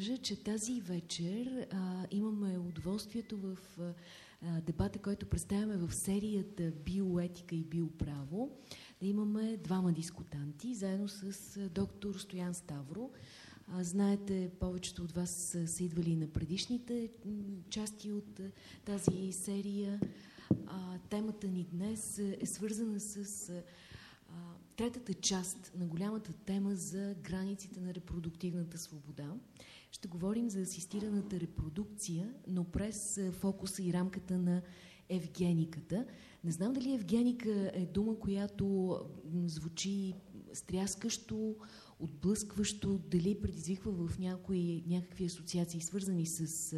кажа, че тази вечер а, имаме удоволствието в а, дебата, който представяме в серията Биоетика и биоправо, да имаме двама дискутанти, заедно с а, доктор Стоян Ставро. А, знаете, повечето от вас са, са идвали на предишните части от а, тази серия. А, темата ни днес е свързана с а, третата част на голямата тема за границите на репродуктивната свобода. Ще говорим за асистираната репродукция, но през фокуса и рамката на евгениката. Не знам дали евгеника е дума, която звучи стряскащо, отблъскващо, дали предизвиква в някои, някакви асоциации, свързани с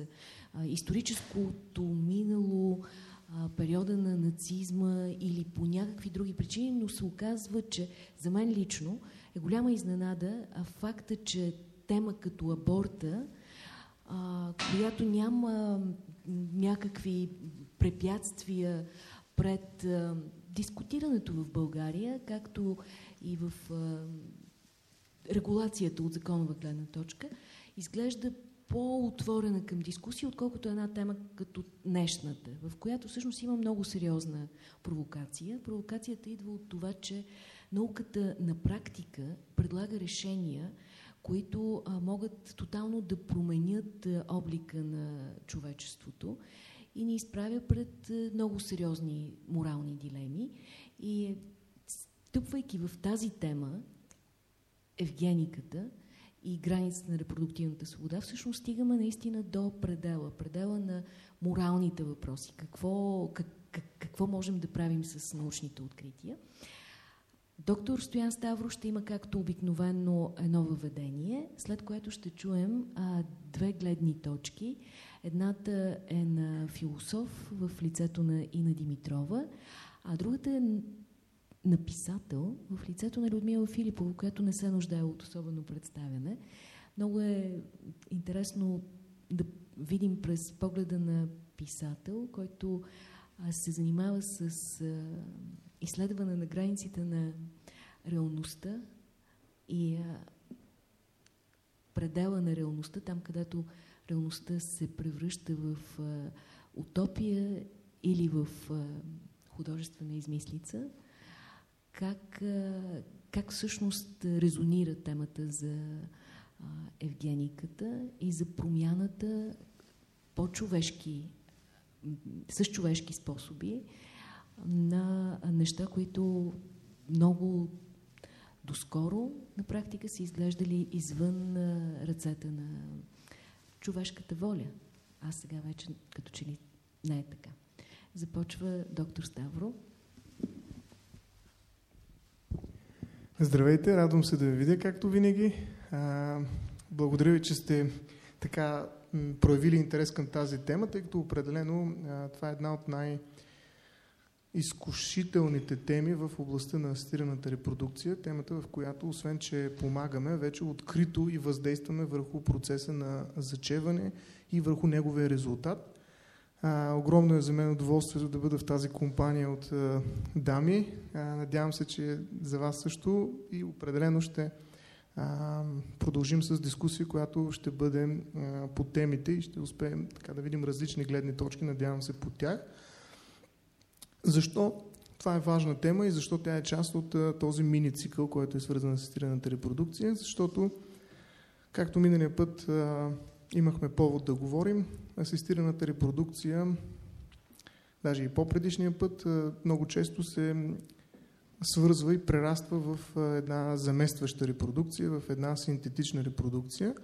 а, историческото минало, а, периода на нацизма или по някакви други причини, но се оказва, че за мен лично е голяма изненада а факта, че тема като аборта, а, която няма някакви препятствия пред а, дискутирането в България, както и в а, регулацията от законова гледна точка, изглежда по-отворена към дискусия, отколкото една тема като днешната, в която всъщност има много сериозна провокация. Провокацията идва от това, че науката на практика предлага решения, които а, могат тотално да променят а, облика на човечеството и ни изправя пред а, много сериозни морални дилеми. И стъпвайки в тази тема, евгениката, и границата на репродуктивната свобода, всъщност стигаме наистина до предела, предела на моралните въпроси. Какво, как, как, какво можем да правим с научните открития? Доктор Стоян Ставро ще има както обикновено едно въведение, след което ще чуем а, две гледни точки. Едната е на философ в лицето на Ина Димитрова, а другата е написател в лицето на Людмила Филипова, която не се нуждае от особено представяне. Много е интересно да видим през погледа на писател, който а, се занимава с а, изследване на границите на реалността и предела на реалността, там където реалността се превръща в утопия или в художествена измислица как, как всъщност резонира темата за евгениката и за промяната по-човешки, с човешки способи на неща, които много доскоро на практика са изглеждали извън ръцете на човешката воля. А сега вече като че ли не е така. Започва доктор Ставро. Здравейте, радвам се да ви видя, както винаги. Благодаря ви, че сте така проявили интерес към тази тема, тъй като определено това е една от най- изкушителните теми в областта на асистираната репродукция, темата в която, освен че помагаме, вече открито и въздействаме върху процеса на зачеване и върху неговия резултат. А, огромно е за мен удоволствието да бъда в тази компания от а, дами. А, надявам се, че за вас също и определено ще а, продължим с дискусия, която ще бъде а, по темите и ще успеем така да видим различни гледни точки, надявам се по тях. Защо това е важна тема и защо тя е част от този мини цикъл, който е свързан с асистираната репродукция? Защото, както миналия път имахме повод да говорим. Асистираната репродукция, даже и по-предишния път, много често се свързва и прераства в една заместваща репродукция, в една синтетична репродукция.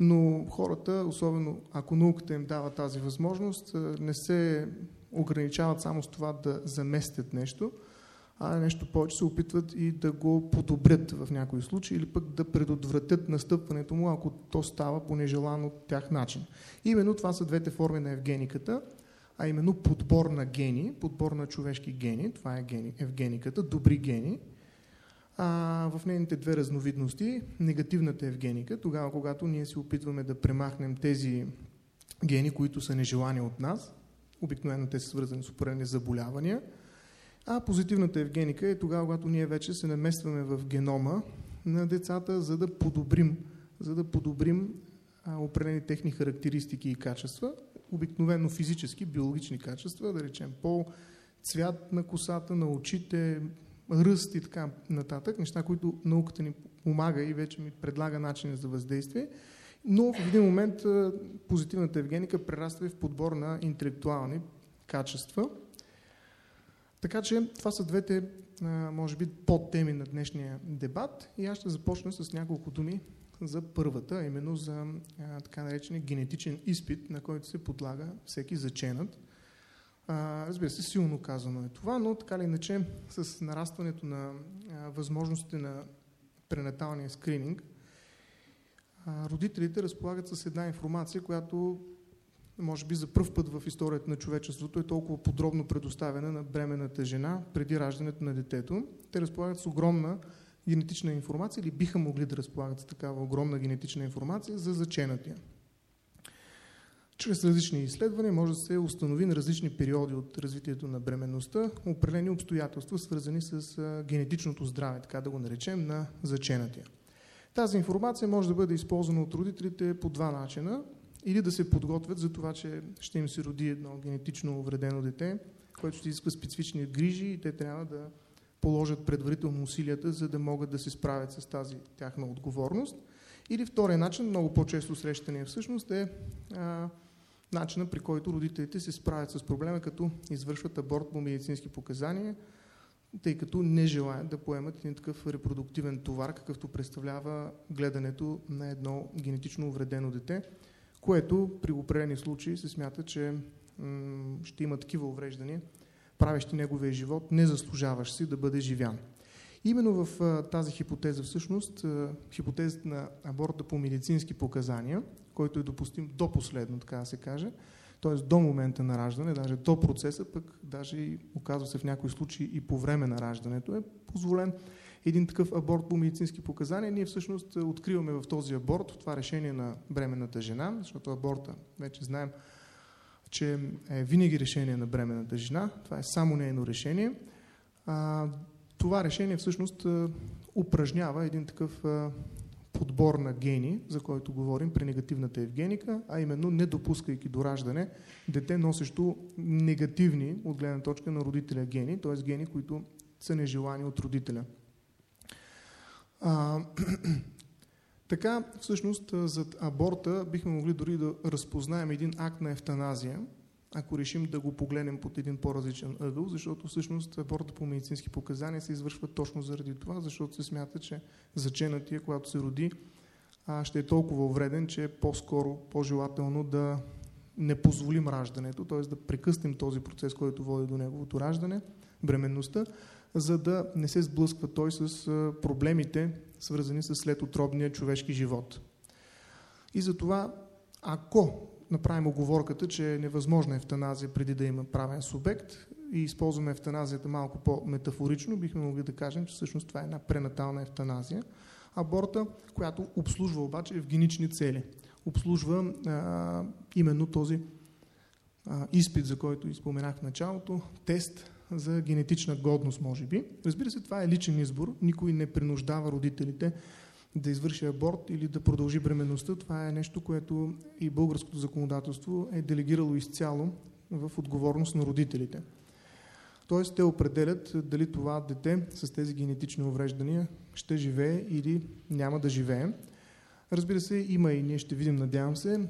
Но хората, особено ако науката им дава тази възможност, не се ограничават само с това да заместят нещо, а нещо повече се опитват и да го подобрят в някои случаи или пък да предотвратят настъпването му, ако то става по нежелан от тях начин. Именно това са двете форми на евгениката, а именно подбор на гени, подбор на човешки гени, това е гени, евгениката, добри гени, а, в нейните две разновидности, негативната евгеника, тогава когато ние се опитваме да премахнем тези гени, които са нежелани от нас, обикновено те са свързани с определени заболявания, а позитивната евгеника е тогава, когато ние вече се наместваме в генома на децата, за да подобрим, за да подобрим определени техни характеристики и качества, обикновено физически, биологични качества, да речем пол, цвят на косата, на очите, ръст и така нататък, неща, които науката ни помага и вече ми предлага начини за въздействие, но в един момент позитивната евгеника прераства в подбор на интелектуални качества. Така че това са двете, може би, подтеми на днешния дебат и аз ще започна с няколко думи за първата, именно за така наречения генетичен изпит, на който се подлага всеки заченат. разбира се, силно казано е това, но така или иначе с нарастването на възможностите на пренаталния скрининг, родителите разполагат с една информация, която може би за първ път в историята на човечеството е толкова подробно предоставена на бременната жена преди раждането на детето. Те разполагат с огромна генетична информация или биха могли да разполагат с такава огромна генетична информация за заченатия. Чрез различни изследвания може да се установи на различни периоди от развитието на бременността определени обстоятелства, свързани с генетичното здраве, така да го наречем, на заченатия. Тази информация може да бъде използвана от родителите по два начина. Или да се подготвят за това, че ще им се роди едно генетично увредено дете, което ще изисква специфични грижи и те трябва да положат предварително усилията, за да могат да се справят с тази тяхна отговорност. Или втория начин, много по-често срещания всъщност, е а, начина при който родителите се справят с проблема, като извършват аборт по медицински показания, тъй като не желаят да поемат един такъв репродуктивен товар, какъвто представлява гледането на едно генетично увредено дете, което при определени случаи се смята, че ще има такива увреждания, правещи неговия живот, не заслужаваш си да бъде живян. Именно в тази хипотеза, всъщност, хипотезата на аборта по медицински показания, който е допустим до последно, така да се каже, т.е. до момента на раждане, даже до процеса, пък даже и оказва се в някои случаи и по време на раждането е позволен един такъв аборт по медицински показания. Ние всъщност откриваме в този аборт, това решение на бременната жена, защото аборта, вече знаем, че е винаги решение на бременната жена. Това е само нейно решение. А, това решение всъщност упражнява един такъв подбор на гени, за който говорим при негативната евгеника, а именно не допускайки до раждане дете носещо негативни от гледна точка на родителя гени, т.е. гени, които са нежелани от родителя. А, така, всъщност, зад аборта бихме могли дори да разпознаем един акт на ефтаназия, ако решим да го погледнем под един по-различен ъгъл, защото всъщност аборта по медицински показания се извършва точно заради това, защото се смята, че заченатия, когато се роди, ще е толкова вреден, че е по-скоро, по-желателно да не позволим раждането, т.е. да прекъснем този процес, който води до неговото раждане, бременността, за да не се сблъсква той с проблемите, свързани с следотробния човешки живот. И затова, ако направим оговорката, че е невъзможна ефтаназия преди да има правен субект и използваме ефтаназията малко по-метафорично, бихме могли да кажем, че всъщност това е една пренатална ефтаназия. Аборта, която обслужва обаче евгенични цели. Обслужва а, именно този а, изпит, за който изпоменах в началото, тест за генетична годност, може би. Разбира се, това е личен избор. Никой не принуждава родителите да извърши аборт или да продължи бременността. Това е нещо, което и българското законодателство е делегирало изцяло в отговорност на родителите. Тоест, те определят дали това дете с тези генетични увреждания ще живее или няма да живее. Разбира се, има и ние ще видим, надявам се,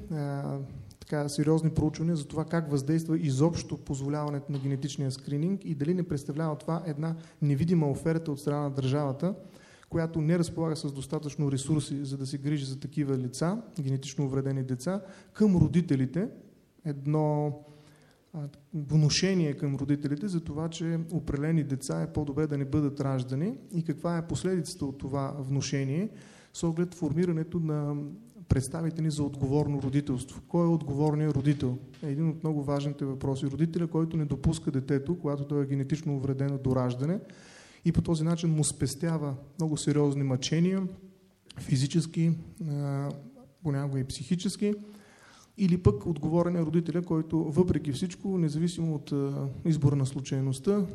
така, сериозни проучвания за това как въздейства изобщо позволяването на генетичния скрининг и дали не представлява това една невидима оферта от страна на държавата, която не разполага с достатъчно ресурси, за да се грижи за такива лица, генетично увредени деца, към родителите, едно внушение към родителите за това, че определени деца е по-добре да не бъдат раждани и каква е последицата от това внушение с оглед формирането на представите ни за отговорно родителство. Кой е отговорният родител? Е един от много важните въпроси. Родителя, който не допуска детето, когато той е генетично увредено до раждане и по този начин му спестява много сериозни мъчения, физически, понякога и психически, или пък отговорен е родителя, който въпреки всичко, независимо от избора на случайността,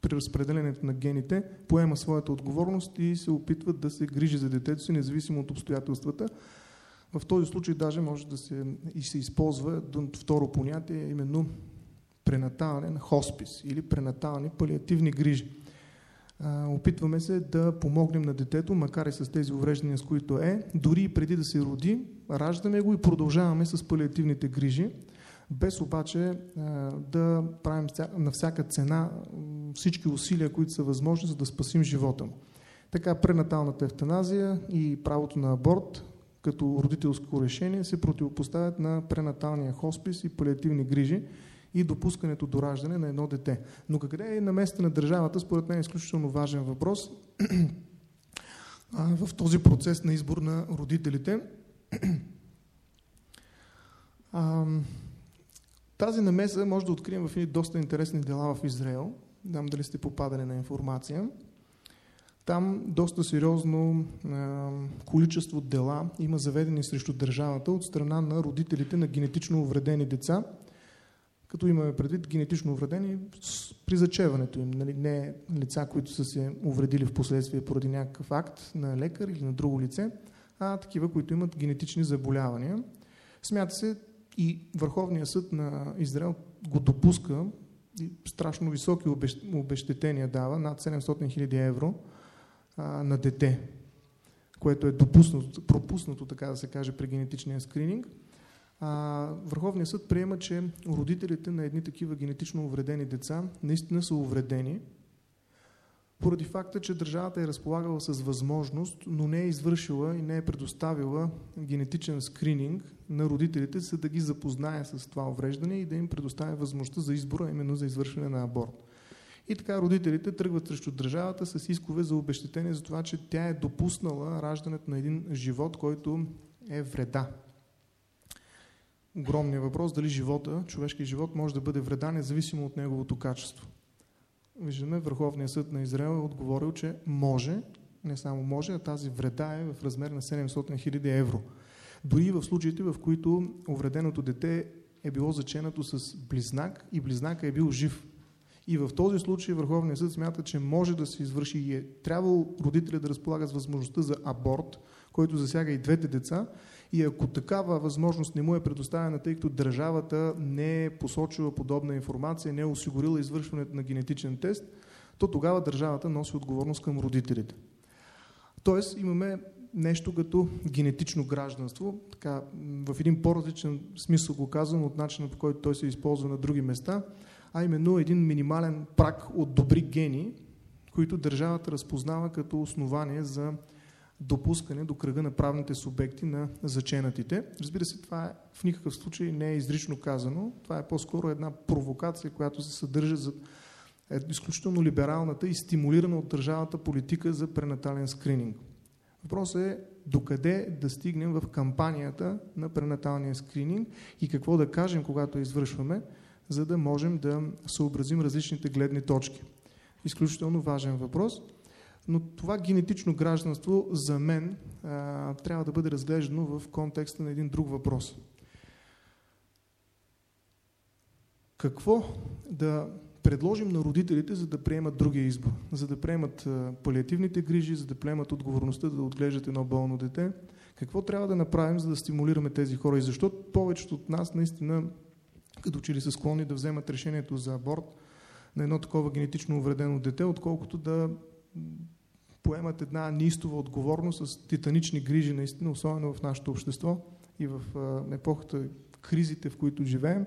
при разпределението на гените, поема своята отговорност и се опитва да се грижи за детето си, независимо от обстоятелствата, В този случай даже може да се, и се използва второ понятие, именно пренатален хоспис или пренатални палиативни грижи. Опитваме се да помогнем на детето, макар и с тези увреждания, с които е, дори и преди да се роди, раждаме го и продължаваме с палиативните грижи, без обаче да правим на всяка цена всички усилия, които са възможни, за да спасим живота му. Така пренаталната ефтаназия и правото на аборт като родителско решение се противопоставят на пренаталния хоспис и палиативни грижи и допускането до раждане на едно дете. Но къде е на на държавата, според мен е изключително важен въпрос в този процес на избор на родителите. Тази намеса може да открием в едни доста интересни дела в Израел. Дам дали сте попадали на информация. Там доста сериозно а, количество дела има заведени срещу държавата от страна на родителите на генетично увредени деца, като имаме предвид генетично увредени при зачеването им. Нали, не лица, които са се увредили в последствие поради някакъв акт на лекар или на друго лице, а такива, които имат генетични заболявания. Смята се и Върховният съд на Израел го допуска и страшно високи обещетения дава, над 700 000 евро, а, на дете, което е допуснато, пропуснато, така да се каже, при генетичния скрининг. Върховният съд приема, че родителите на едни такива генетично увредени деца наистина са увредени, поради факта, че държавата е разполагала с възможност, но не е извършила и не е предоставила генетичен скрининг на родителите, за да ги запознае с това увреждане и да им предоставя възможността за избора, именно за извършване на аборт. И така родителите тръгват срещу държавата с искове за обещетение за това, че тя е допуснала раждането на един живот, който е вреда. Огромният въпрос дали живота, човешки живот, може да бъде вреда, независимо от неговото качество. Виждаме, Върховният съд на Израел е отговорил, че може, не само може, а тази вреда е в размер на 700 000 евро. Дори в случаите, в които увреденото дете е било заченато с близнак и близнака е бил жив. И в този случай Върховният съд смята, че може да се извърши и е трябвало родителя да разполага с възможността за аборт, който засяга и двете деца. И ако такава възможност не му е предоставена, тъй като държавата не е посочила подобна информация, не е осигурила извършването на генетичен тест, то тогава държавата носи отговорност към родителите. Тоест имаме нещо като генетично гражданство, така, в един по-различен смисъл го казвам от начина по който той се използва на други места – а именно един минимален прак от добри гени, които държавата разпознава като основание за допускане до кръга на правните субекти на заченатите. Разбира се, това е, в никакъв случай не е изрично казано. Това е по-скоро една провокация, която се съдържа за е изключително либералната и стимулирана от държавата политика за пренатален скрининг. Въпросът е докъде да стигнем в кампанията на пренаталния скрининг и какво да кажем, когато извършваме, за да можем да съобразим различните гледни точки. Изключително важен въпрос. Но това генетично гражданство за мен а, трябва да бъде разглеждано в контекста на един друг въпрос. Какво да предложим на родителите, за да приемат другия избор? За да приемат а, палиативните грижи, за да приемат отговорността да отглеждат едно болно дете? Какво трябва да направим, за да стимулираме тези хора? И защо повечето от нас наистина като че ли са склонни да вземат решението за аборт на едно такова генетично увредено дете, отколкото да поемат една неистова отговорност с титанични грижи, наистина, особено в нашето общество и в епохата кризите, в които живеем.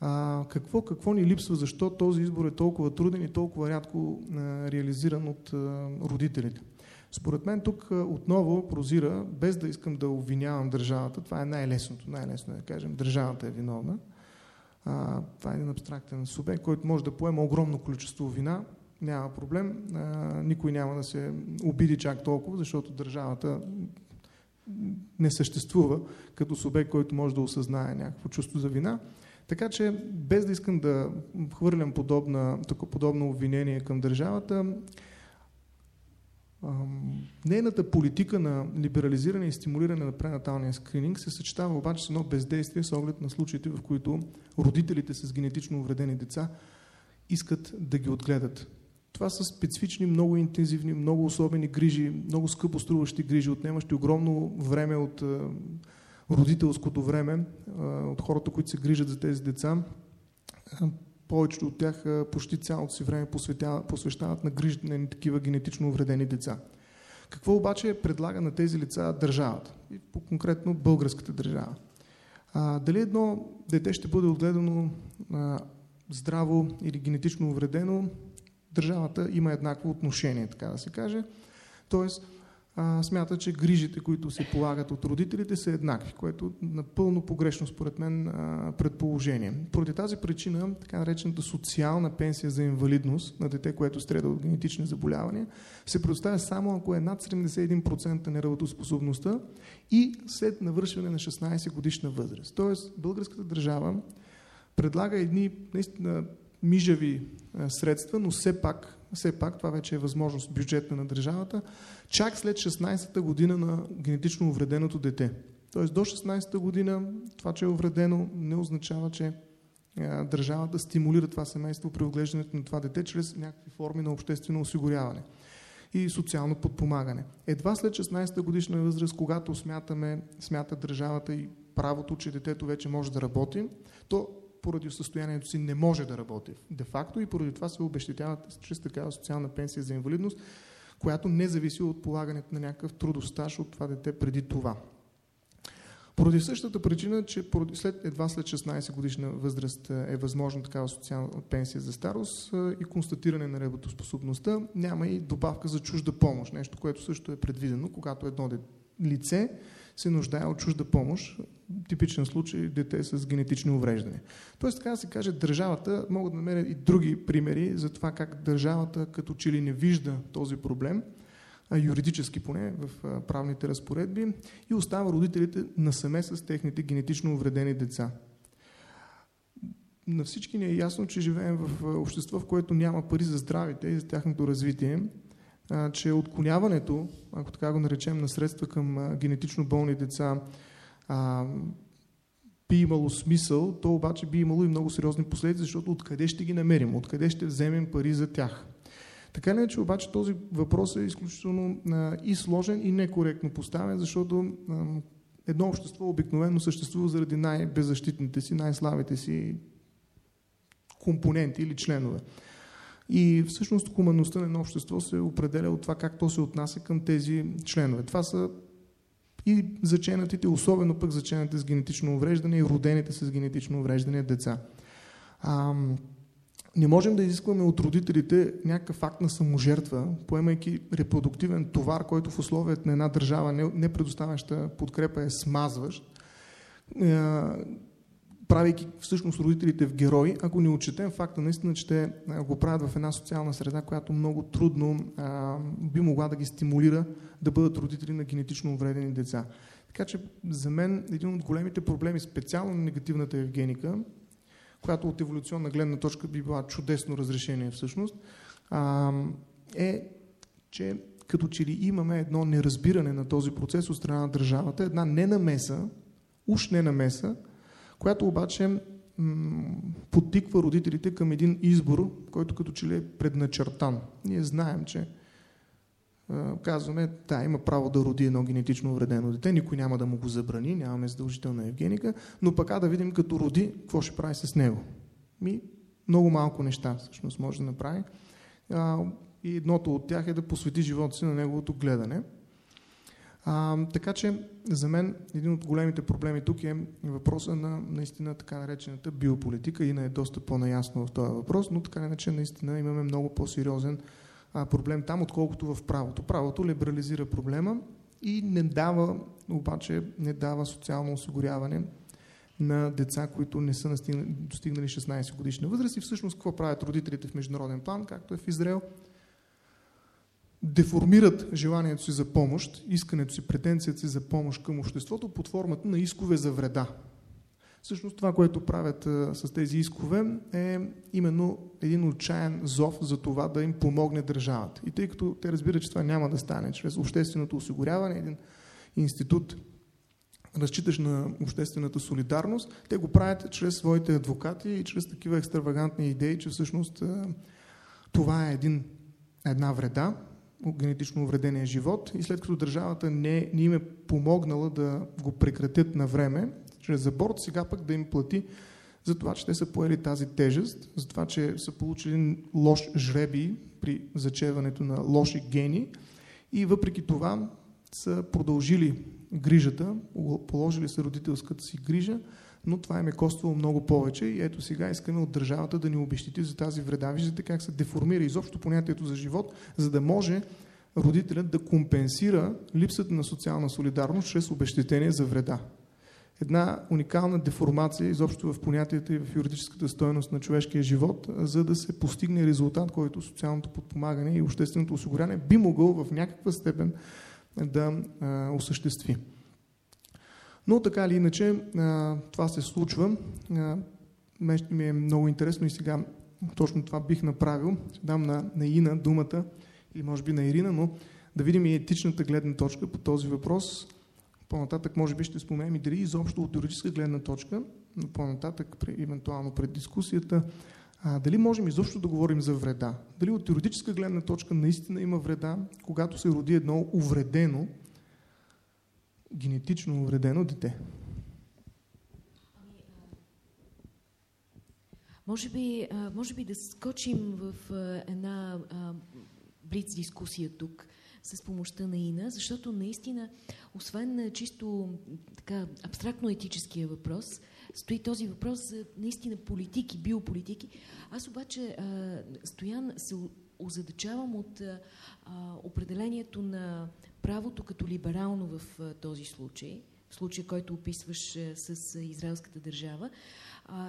А, какво, какво ни липсва, защо този избор е толкова труден и толкова рядко а, реализиран от а, родителите? Според мен тук отново прозира, без да искам да обвинявам държавата, това е най-лесното, най-лесно е да кажем, държавата е виновна, а, това е един абстрактен субект, който може да поема огромно количество вина, няма проблем. А, никой няма да се обиди чак толкова, защото държавата не съществува като субект, който може да осъзнае някакво чувство за вина. Така че, без да искам да хвърлям подобна, подобно обвинение към държавата, Нейната политика на либерализиране и стимулиране на пренаталния скрининг се съчетава обаче с едно бездействие с оглед на случаите, в които родителите с генетично увредени деца искат да ги отгледат. Това са специфични, много интензивни, много особени грижи, много скъпо струващи грижи, отнемащи огромно време от родителското време, от хората, които се грижат за тези деца. Повечето от тях почти цялото си време посвещават на грижите на такива генетично увредени деца. Какво обаче предлага на тези лица държавата? И по-конкретно българската държава. А, дали едно дете ще бъде отгледано а, здраво или генетично увредено, държавата има еднакво отношение, така да се каже. Тоест, а, смята, че грижите, които се полагат от родителите, са еднакви, което е напълно погрешно, според мен, а, предположение. Поради тази причина, така наречената социална пенсия за инвалидност на дете, което страда от генетични заболявания, се предоставя само ако е над 71% неработоспособността и след навършване на 16 годишна възраст. Тоест, българската държава предлага едни наистина мижави средства, но все пак все пак това вече е възможност бюджетна на държавата, чак след 16-та година на генетично увреденото дете. Тоест до 16-та година това, че е увредено, не означава, че държавата стимулира това семейство при отглеждането на това дете чрез някакви форми на обществено осигуряване и социално подпомагане. Едва след 16-та годишна възраст, когато смятаме, смята държавата и правото, че детето вече може да работи, то поради състоянието си не може да работи де-факто и поради това се обещетяват чрез такава социална пенсия за инвалидност, която не зависи от полагането на някакъв трудов стаж от това дете преди това. Поради същата причина, че след, едва след 16 годишна възраст е, е възможно такава социална пенсия за старост е, и констатиране на работоспособността, няма и добавка за чужда помощ, нещо, което също е предвидено, когато едно лице се нуждае от чужда помощ, типичен случай дете с генетични увреждания. Тоест, така да се каже, държавата, могат да намерят и други примери за това как държавата като че ли не вижда този проблем, юридически поне в правните разпоредби и остава родителите насаме с техните генетично увредени деца. На всички ни е ясно, че живеем в общество, в което няма пари за здравите и за тяхното развитие че отклоняването, ако така го наречем, на средства към генетично болни деца би имало смисъл, то обаче би имало и много сериозни последици, защото откъде ще ги намерим, откъде ще вземем пари за тях. Така не, че обаче този въпрос е изключително и сложен, и некоректно поставен, защото едно общество обикновено съществува заради най-беззащитните си, най-слабите си компоненти или членове. И всъщност хуманността на едно общество се определя от това как то се отнася към тези членове. Това са и заченатите, особено пък заченатите с генетично увреждане и родените с генетично увреждане деца. А, не можем да изискваме от родителите някакъв факт на саможертва, поемайки репродуктивен товар, който в условията на една държава, не, не предоставяща подкрепа, е смазващ правейки всъщност родителите в герои, ако не отчетем факта наистина, че те го правят в една социална среда, която много трудно а, би могла да ги стимулира да бъдат родители на генетично увредени деца. Така че за мен един от големите проблеми, специално на негативната евгеника, която от еволюционна гледна точка би била чудесно разрешение всъщност, а, е, че като че ли имаме едно неразбиране на този процес от страна на държавата, една ненамеса, уж ненамеса, която обаче подтиква родителите към един избор, който като че ли е предначертан. Ние знаем, че казваме, да, има право да роди едно генетично вредено дете, никой няма да му го забрани, нямаме задължителна евгеника, но пък да видим като роди, какво ще прави с него. Ми, много малко неща всъщност може да направи. А, и едното от тях е да посвети живота си на неговото гледане – а, така че за мен един от големите проблеми тук е въпроса на наистина така наречената биополитика. и не е доста по-наясно в този въпрос, но така иначе наистина имаме много по-сериозен проблем там, отколкото в правото. Правото либерализира проблема и не дава, обаче не дава социално осигуряване на деца, които не са достигнали 16 годишна възраст и всъщност какво правят родителите в международен план, както е в Израел – деформират желанието си за помощ, искането си, претенцията си за помощ към обществото под формата на искове за вреда. Всъщност това, което правят а, с тези искове е именно един отчаян зов за това да им помогне държавата. И тъй като те разбират, че това няма да стане чрез общественото осигуряване, един институт разчиташ на обществената солидарност, те го правят чрез своите адвокати и чрез такива екстравагантни идеи, че всъщност а, това е един една вреда, генетично увредения живот и след като държавата не, не им е помогнала да го прекратят на време, чрез аборт, сега пък да им плати за това, че те са поели тази тежест, за това, че са получили лош жреби при зачеването на лоши гени и въпреки това са продължили грижата, положили са родителската си грижа, но това им е коствало много повече и ето сега искаме от държавата да ни обещати за тази вреда. Виждате как се деформира изобщо понятието за живот, за да може родителят да компенсира липсата на социална солидарност чрез обещетение за вреда. Една уникална деформация изобщо в понятията и в юридическата стоеност на човешкия живот, за да се постигне резултат, който социалното подпомагане и общественото осигуряване би могъл в някаква степен да а, осъществи. Но така или иначе, това се случва. А, ми е много интересно и сега точно това бих направил. Дам на, на Ина думата, или може би на Ирина, но да видим и етичната гледна точка по този въпрос. По-нататък може би ще споменем и дали изобщо от юридическа гледна точка, но по-нататък, евентуално пред дискусията, а, дали можем изобщо да говорим за вреда? Дали от юридическа гледна точка наистина има вреда, когато се роди едно увредено, генетично увредено дете? Може би, може би да скочим в една блиц дискусия тук с помощта на Ина, защото наистина, освен чисто така, абстрактно етическия въпрос, стои този въпрос за наистина политики, биополитики. Аз обаче, Стоян, се озадачавам от определението на правото като либерално в този случай, в случая, който описваш с израелската държава,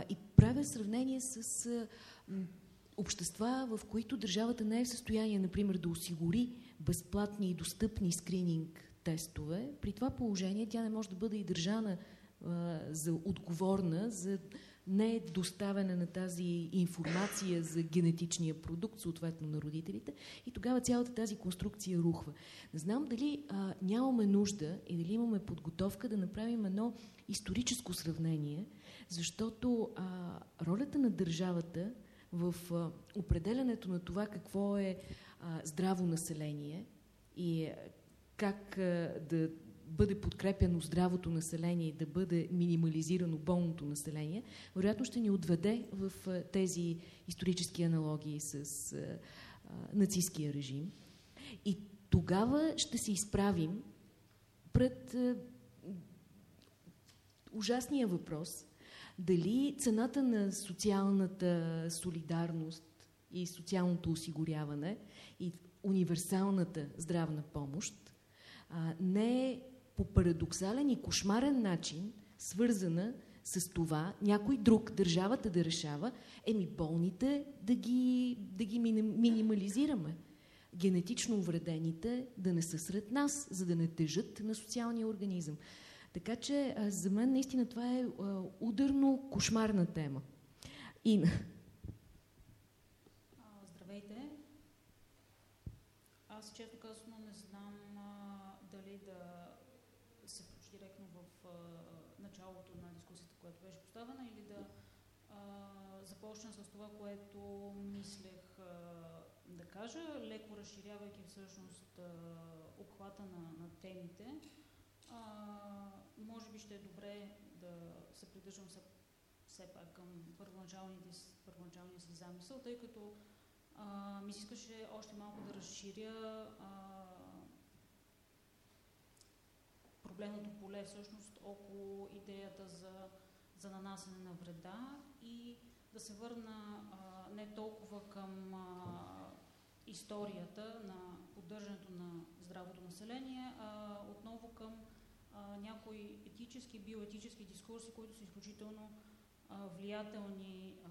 и правя сравнение с общества, в които държавата не е в състояние, например, да осигури безплатни и достъпни скрининг тестове. При това положение тя не може да бъде и държана а, за отговорна за не доставяне на тази информация за генетичния продукт, съответно на родителите, и тогава цялата тази конструкция рухва. Не знам дали а, нямаме нужда и дали имаме подготовка да направим едно историческо сравнение, защото а, ролята на държавата в а, определенето на това какво е а, здраво население и как а, да бъде подкрепяно здравото население и да бъде минимализирано болното население, вероятно ще ни отведе в тези исторически аналогии с а, нацистския режим. И тогава ще се изправим пред а, ужасния въпрос дали цената на социалната солидарност и социалното осигуряване и универсалната здравна помощ а, не е по парадоксален и кошмарен начин свързана с това някой друг, държавата да решава, еми болните да ги, да ги минимализираме. Генетично увредените да не са сред нас, за да не тежат на социалния организъм. Така че за мен наистина това е ударно кошмарна тема. Ина. Здравейте. Аз често казано не знам а, дали да се включи директно в а, началото на дискусията, която беше поставена, или да а, започна с това, което мислех а, да кажа, леко разширявайки всъщност а, обхвата на, на темите. А, може би ще е добре да се придържам все, все пак към първоначалния си замисъл, тъй като а, ми се искаше още малко да разширя а, проблемното поле всъщност около идеята за, за нанасене на вреда и да се върна а, не толкова към а, историята на поддържането на здравото население, а отново към а, някои етически, биоетически дискурси, които са изключително а, влиятелни а,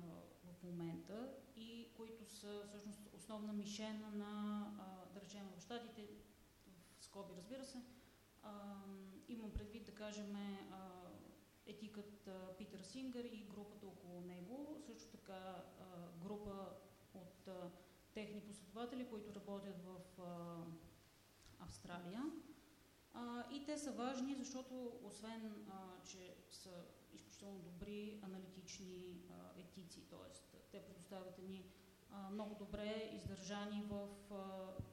в момента и които са всъщност основна мишена на, а, да речем, в щатите, в скоби разбира се, а, имам предвид да кажем а, етикът Питър Сингър и групата около него, също така група от техни последователи, които работят в Австралия. И те са важни, защото освен, че са изключително добри аналитични етици, т.е. те предоставят а, много добре издържани в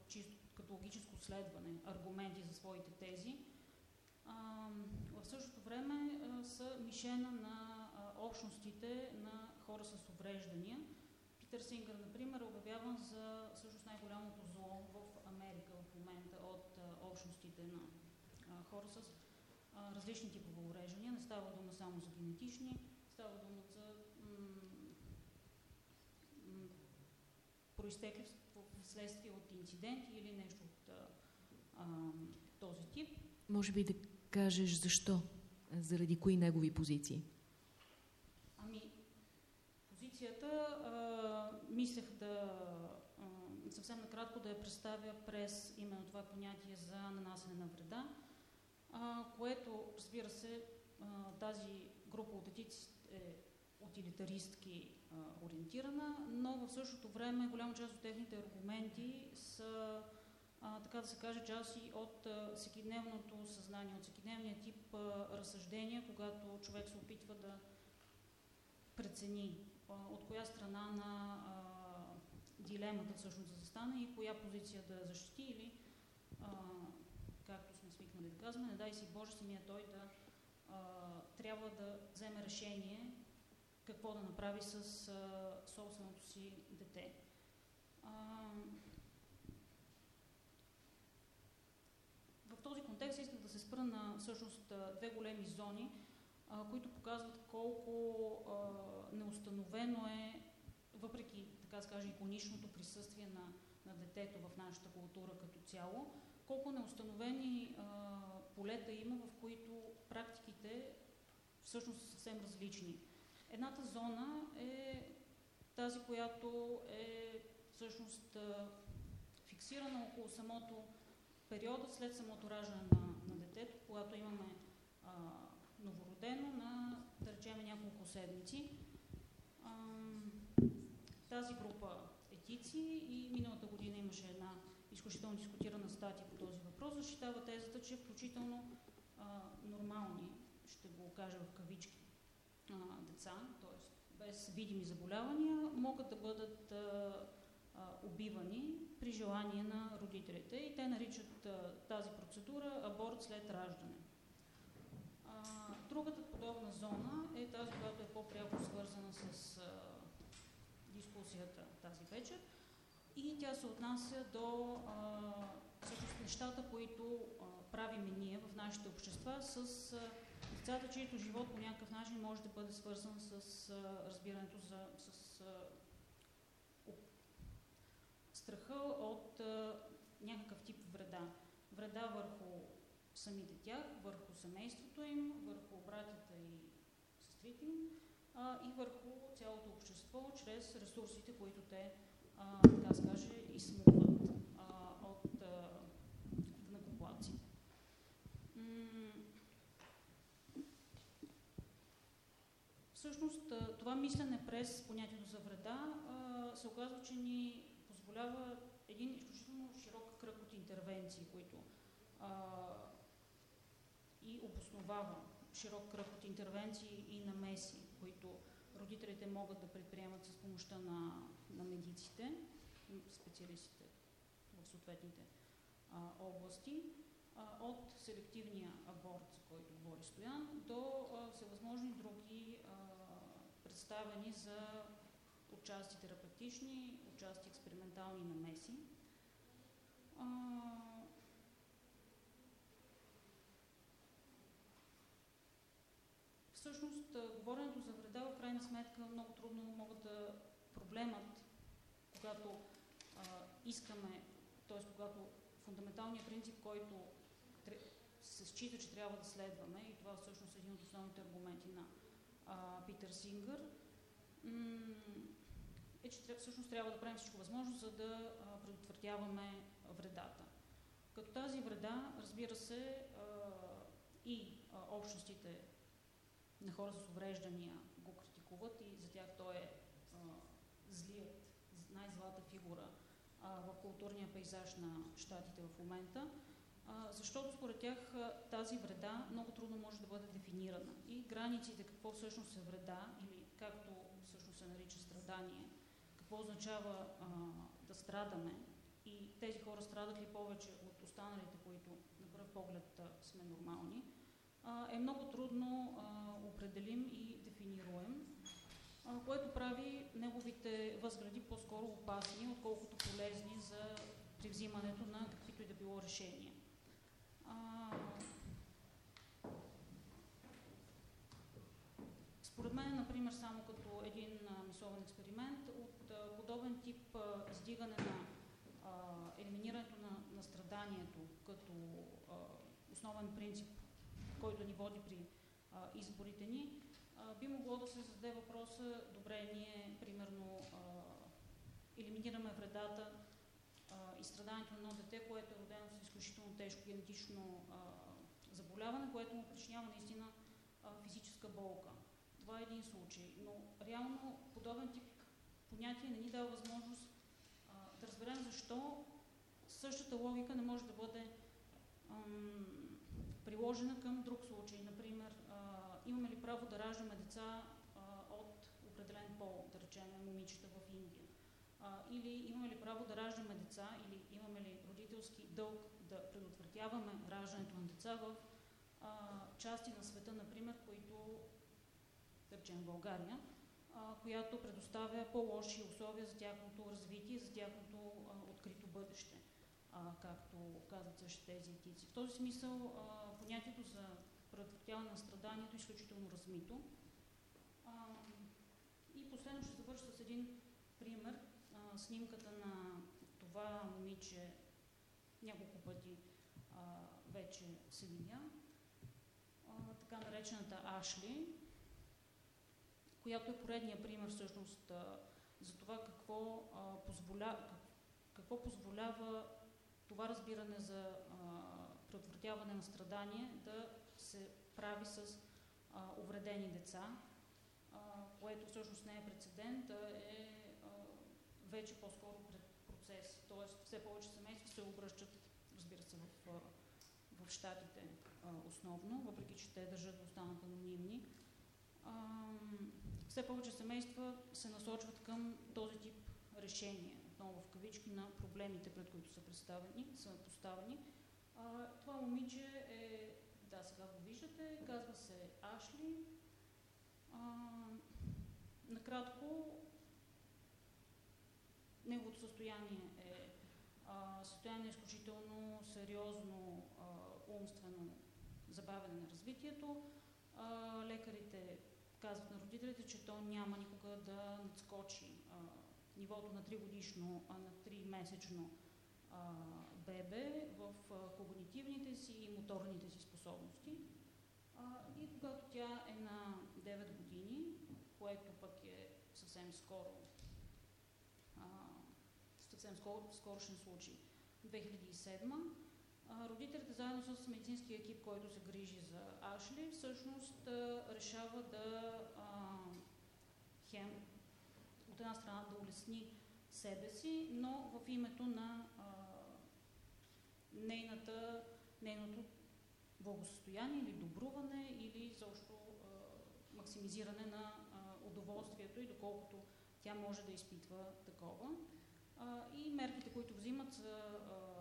чисто като логическо следване, аргументи за своите тези. В същото време са мишена на общностите на хора с увреждания. Питър Сингър, например, е обявяван за всъщност най-голямото зло в Америка в момента от общностите на хора с различни типове увреждания. Не става дума само за генетични, става дума за проистекли вследствие от инциденти или нещо от този тип. Може би да кажеш защо? Заради кои негови позиции? Ами, позицията а, мислех да а, съвсем накратко да я представя през именно това понятие за нанасене на вреда, а, което, разбира се, а, тази група от етици е утилитаристки а, ориентирана, но в същото време голяма част от техните аргументи са, а, така да се каже, част и от а, всекидневното съзнание, от всекидневния тип а, разсъждения, когато човек се опитва да прецени а, от коя страна на а, дилемата всъщност да застане и коя позиция да защити или, а, както сме свикнали да казваме, не дай си Боже самия той да а, трябва да вземе решение какво да направи с а, собственото си дете. А, в този контекст исках да се спра на всъщност две големи зони, а, които показват колко а, неустановено е, въпреки, така да кажа, иконичното присъствие на, на детето в нашата култура като цяло, колко неустановени а, полета има, в които практиките всъщност са съвсем различни. Едната зона е тази, която е всъщност фиксирана около самото периода след самото раждане на, на детето, когато имаме а, новородено на, да речем, няколко седмици. А, тази група етици и миналата година имаше една изключително дискутирана статия по този въпрос, защитава тезата, че включително а, нормални, ще го кажа в кавички, а, деца, т.е. без видими заболявания, могат да бъдат а, убивани при желание на родителите и те наричат тази процедура аборт след раждане. Другата подобна зона е тази, която е по-пряко свързана с дискусията тази вечер и тя се отнася до всъщност нещата, които правиме ние в нашите общества с децата, чието живот по някакъв начин може да бъде свързан с разбирането за с, страха от а, някакъв тип вреда. Вреда върху самите тях, върху семейството им, върху братята и сестрите им а, и върху цялото общество, чрез ресурсите, които те, а, така се каже, от а, Всъщност това мислене през понятието за вреда се оказва, че ни позволява един изключително широк кръг от интервенции, които и обосновава широк кръг от интервенции и намеси, които родителите могат да предприемат с помощта на, на медиците, специалистите в съответните а, области, а, от селективния аборт, за който говори Стоян, до а, всевъзможни други а, представени за участи терапевтични, участи експериментални намеси. А, всъщност, говоренето за вреда в крайна сметка много трудно могат да проблемат, когато а, искаме, т.е. когато фундаменталният принцип, който се счита, че трябва да следваме, и това всъщност е един от основните аргументи на а, Питър Сингър, е, че всъщност трябва да правим всичко възможно, за да предотвратяваме вредата. Като тази вреда, разбира се, и общностите на хора с увреждания го критикуват и за тях той е злият, най-злата фигура в културния пейзаж на щатите в момента защото според тях тази вреда много трудно може да бъде дефинирана. И границите, какво всъщност е вреда или както всъщност се нарича страдание, какво означава а, да страдаме и тези хора страдат ли повече от останалите, които на пръв поглед а, сме нормални, а, е много трудно а, определим и дефинируем, а, което прави неговите възгледи по-скоро опасни, отколкото полезни за при взимането на каквито и да било решения. А, според мен, например, само като един а, мисловен експеримент, от а, подобен тип а, издигане на а, елиминирането на, на страданието като а, основен принцип, който ни води при а, изборите ни, а, би могло да се зададе въпроса, добре, ние, примерно, а, елиминираме вредата а, и страданието на едно дете, което е родено с изключително тежко генетично а, заболяване, което му причинява наистина а, физическа болка. Това е един случай, но реално подобен тип понятие не ни дава възможност а, да разберем защо същата логика не може да бъде ам, приложена към друг случай. Например, а, имаме ли право да раждаме деца а, от определен пол, да речем момичета в Индия? А, или имаме ли право да раждаме деца, или имаме ли родителски дълг да предотвратяваме раждането на деца в а, части на света, например, които, да речем България, която предоставя по-лоши условия за тяхното развитие, за тяхното а, открито бъдеще, а, както казват също тези етици. В този смисъл а, понятието за предотвратяване на страданието е изключително размито. А, и последно ще завърша с един пример. А, снимката на това момиче няколко пъти а, вече се видя. А, така наречената Ашли, която е поредния пример всъщност за това какво, позволя, какво позволява това разбиране за предотвратяване на страдание да се прави с увредени деца, което всъщност не е прецедент, а е вече по-скоро процес. Тоест все повече семейства се обръщат, разбира се, в, в щатите основно, въпреки че те държат да останат анонимни. Все повече семейства се насочват към този тип решение, отново в кавички, на проблемите, пред които са, представени, са поставени. А, това момиче е, да, сега го виждате, казва се Ашли. А, накратко, неговото състояние е а, състояние изключително сериозно а, умствено забавяне на развитието. А, лекарите казват на родителите, че то няма никога да надскочи а, нивото на 3 годишно, а на 3 месечно а, бебе в а, когнитивните си и моторните си способности. А, и когато тя е на 9 години, което пък е съвсем скоро, а, съвсем скоро, скорошен случай, 2007 родителите заедно с медицинския екип, който се грижи за Ашли, всъщност решава да а, хем, от една страна да улесни себе си, но в името на а, нейната, нейното благосостояние или добруване или защо максимизиране на а, удоволствието и доколкото тя може да изпитва такова. А, и мерките, които взимат са а,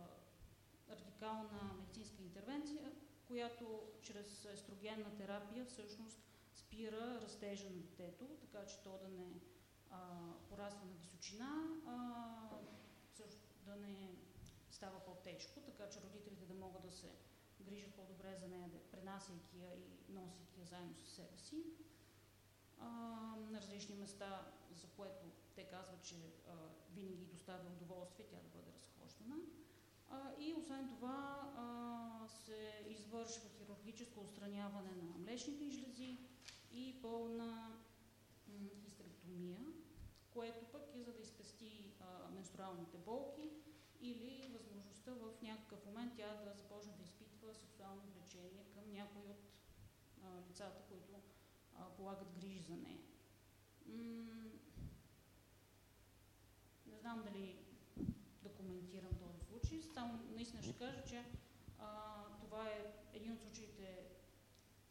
радикална медицинска интервенция, която чрез естрогенна терапия всъщност спира растежа на детето, така че то да не а, пораства на височина, а, също да не става по-тежко, така че родителите да могат да се грижат по-добре за нея, пренасяйки я и носейки я заедно с себе си. А, на различни места, за което те казват, че а, винаги доставя удоволствие тя да бъде разхождана. И освен това се извършва хирургическо отстраняване на млечните жлези и пълна хистеректомия, което пък е за да изпести менструалните болки или възможността в някакъв момент тя да започне да изпитва сексуално влечение към някои от лицата, които полагат грижи за нея. Не знам дали да коментирам този случай, само наистина ще кажа, че а, това е един от случаите,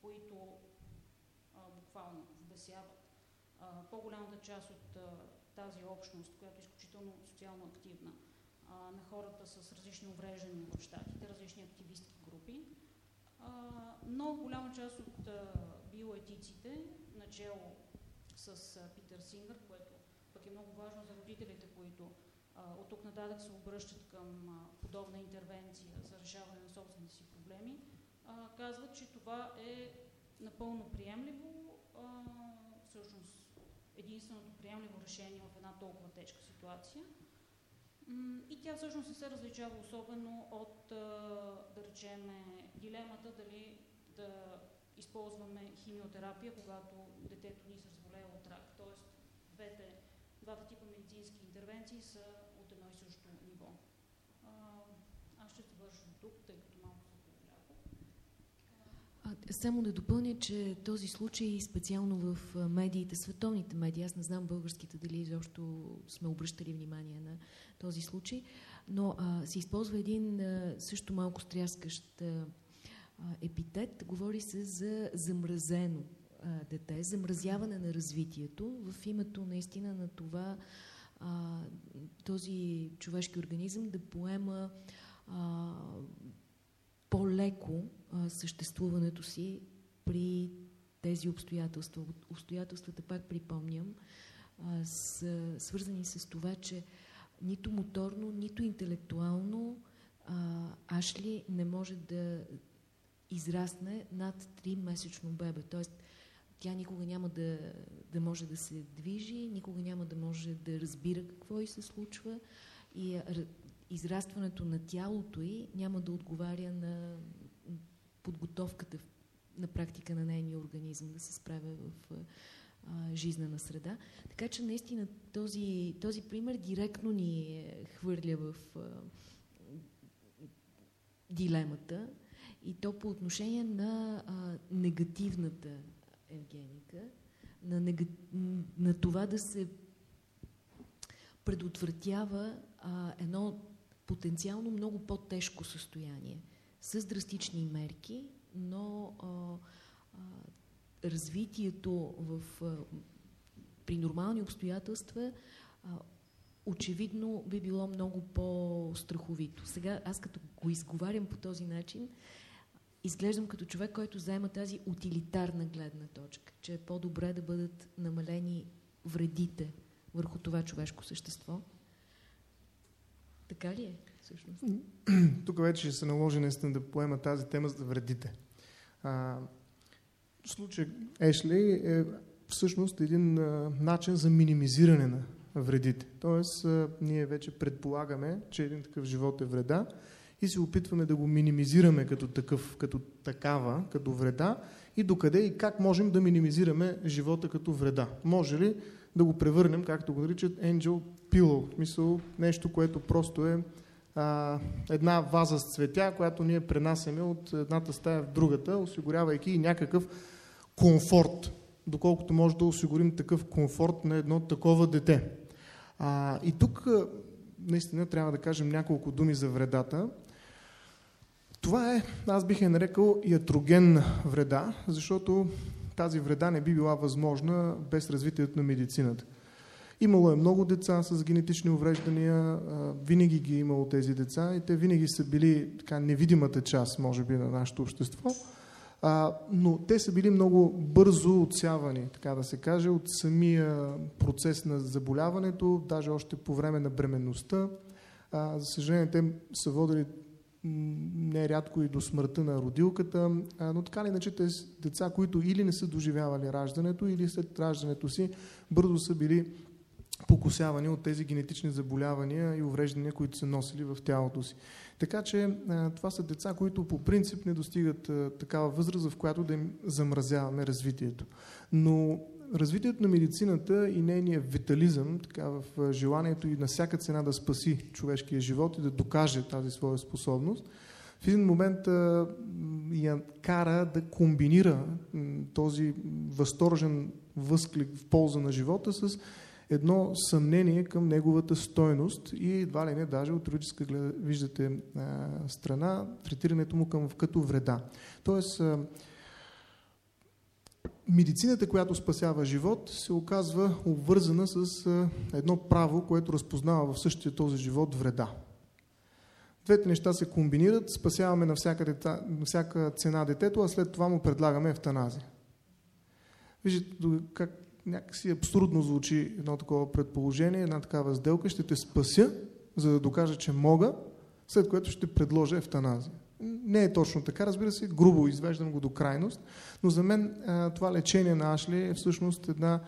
които а, буквално вбесяват по-голямата част от а, тази общност, която е изключително социално активна, а, на хората с различни увреждания в щатите, различни активистки групи. А, но голяма част от а, биоетиците, начало с а, Питър Сингър, което пък е много важно за родителите, които от тук нататък се обръщат към подобна интервенция за решаване на собствените си проблеми, казват, че това е напълно приемливо, всъщност единственото приемливо решение в една толкова тежка ситуация. И тя всъщност не се различава особено от, да речем, дилемата дали да използваме химиотерапия, когато детето ни се разболее от рак. Тоест, двете, двата типа медицински интервенции са от едно и също ниво. Аз ще завърша тук, тъй като малко само да допълня, че този случай специално в медиите, световните медии, аз не знам българските дали изобщо сме обръщали внимание на този случай, но а, се използва един а, също малко стряскащ а, епитет. Говори се за замразено дете, замразяване на развитието в името наистина на това а, този човешки организъм да поема по-леко съществуването си при тези обстоятелства. Обстоятелствата, пак припомням, а, са свързани с това, че нито моторно, нито интелектуално а, Ашли не може да израсне над 3-месечно бебе. Тоест, тя никога няма да, да може да се движи, никога няма да може да разбира какво и се случва и израстването на тялото й няма да отговаря на подготовката на практика на нейния организъм да се справя в а, жизнена среда. Така че наистина този, този пример директно ни хвърля в а, дилемата и то по отношение на а, негативната евгеника, на, нега... на това да се предотвратява а, едно потенциално много по-тежко състояние с драстични мерки, но а, а, развитието в, а, при нормални обстоятелства а, очевидно би било много по-страховито. Сега аз като го изговарям по този начин, изглеждам като човек, който заема тази утилитарна гледна точка, че е по-добре да бъдат намалени вредите върху това човешко същество, така ли е? Всъщност? Тук вече се наложи наистина да поема тази тема за вредите. А, случай Ешли е всъщност един а, начин за минимизиране на вредите. Тоест, а, ние вече предполагаме, че един такъв живот е вреда и се опитваме да го минимизираме като такъв, като такава, като вреда и докъде и как можем да минимизираме живота като вреда. Може ли да го превърнем, както го наричат, angel pillow, в смисъл нещо, което просто е а, една ваза с цветя, която ние пренасяме от едната стая в другата, осигурявайки и някакъв комфорт, доколкото може да осигурим такъв комфорт на едно такова дете. А, и тук наистина трябва да кажем няколко думи за вредата. Това е, аз бих е нарекал ятрогенна вреда, защото тази вреда не би била възможна без развитието на медицината. Имало е много деца с генетични увреждания, винаги ги е имало тези деца и те винаги са били така невидимата част, може би, на нашето общество. Но те са били много бързо отсявани, така да се каже, от самия процес на заболяването, даже още по време на бременността. За съжаление, те са водили нерядко и до смъртта на родилката, но така или иначе тези деца, които или не са доживявали раждането, или след раждането си бързо са били покусявани от тези генетични заболявания и увреждания, които са носили в тялото си. Така че това са деца, които по принцип не достигат такава възраст, в която да им замразяваме развитието. Но развитието на медицината и нейния витализъм, така в желанието и на всяка цена да спаси човешкия живот и да докаже тази своя способност, в един момент я кара да комбинира този възторжен възклик в полза на живота с едно съмнение към неговата стойност и едва ли не даже от юридическа виждате страна, третирането му към, като вреда. Тоест, медицината, която спасява живот, се оказва обвързана с едно право, което разпознава в същия този живот вреда. Двете неща се комбинират, спасяваме на всяка, дета, на всяка цена детето, а след това му предлагаме евтаназия. Виждате как някакси абсурдно звучи едно такова предположение, една такава сделка. Ще те спася, за да докажа, че мога, след което ще предложа евтаназия. Не е точно така, разбира се, грубо извеждам го до крайност, но за мен това лечение на Ашли е всъщност една,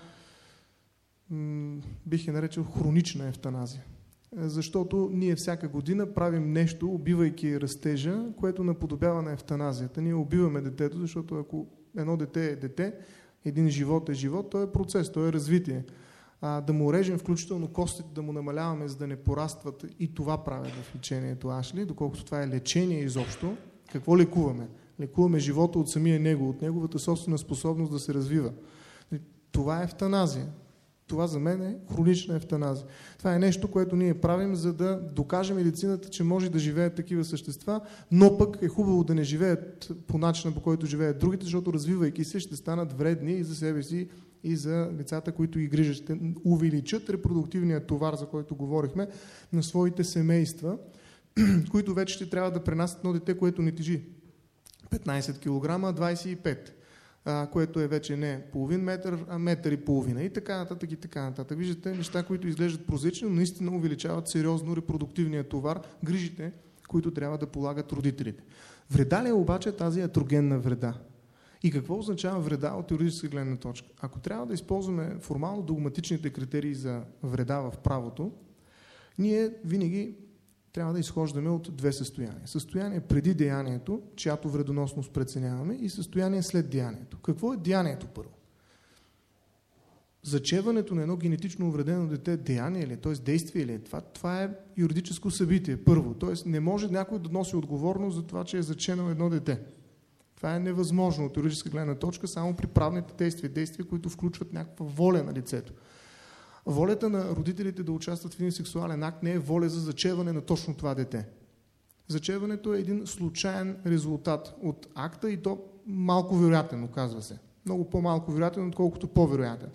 бих я наречал, хронична евтаназия. Защото ние всяка година правим нещо, убивайки растежа, което наподобява на евтаназията. Ние убиваме детето, защото ако едно дете е дете, един живот е живот, то е процес, то е развитие. А, да му режем включително костите, да му намаляваме, за да не порастват и това правят в лечението Ашли, доколкото това е лечение изобщо. Какво лекуваме? Лекуваме живота от самия него, от неговата собствена способност да се развива. Това е евтаназия. Това за мен е хронична евтаназия. Това е нещо, което ние правим, за да докажем медицината, че може да живеят такива същества, но пък е хубаво да не живеят по начина, по който живеят другите, защото развивайки се, ще станат вредни и за себе си, и за лицата, които ги грижат. Ще увеличат репродуктивния товар, за който говорихме, на своите семейства, които вече ще трябва да пренасят едно дете, което не тежи 15 кг, а 25 а, което е вече не половин метър, а метър и половина. И така нататък, и така нататък. Виждате неща, които изглеждат прозрачни, но наистина увеличават сериозно репродуктивния товар, грижите, които трябва да полагат родителите. Вреда ли е обаче тази атрогенна вреда? И какво означава вреда от юридическа гледна точка? Ако трябва да използваме формално догматичните критерии за вреда в правото, ние винаги трябва да изхождаме от две състояния. Състояние преди деянието, чиято вредоносност преценяваме, и състояние след деянието. Какво е деянието първо? Зачеването на едно генетично увредено дете деяние ли е, т.е. действие ли е? Това, това е юридическо събитие, първо. Т.е. не може някой да носи отговорност за това, че е заченал едно дете. Това е невъзможно от юридическа гледна точка само при правните действия, действия, които включват някаква воля на лицето. Волята на родителите да участват в един сексуален акт не е воля за зачеване на точно това дете. Зачеването е един случайен резултат от акта и то малко вероятен, оказва се. Много по-малко вероятен, отколкото по-вероятен.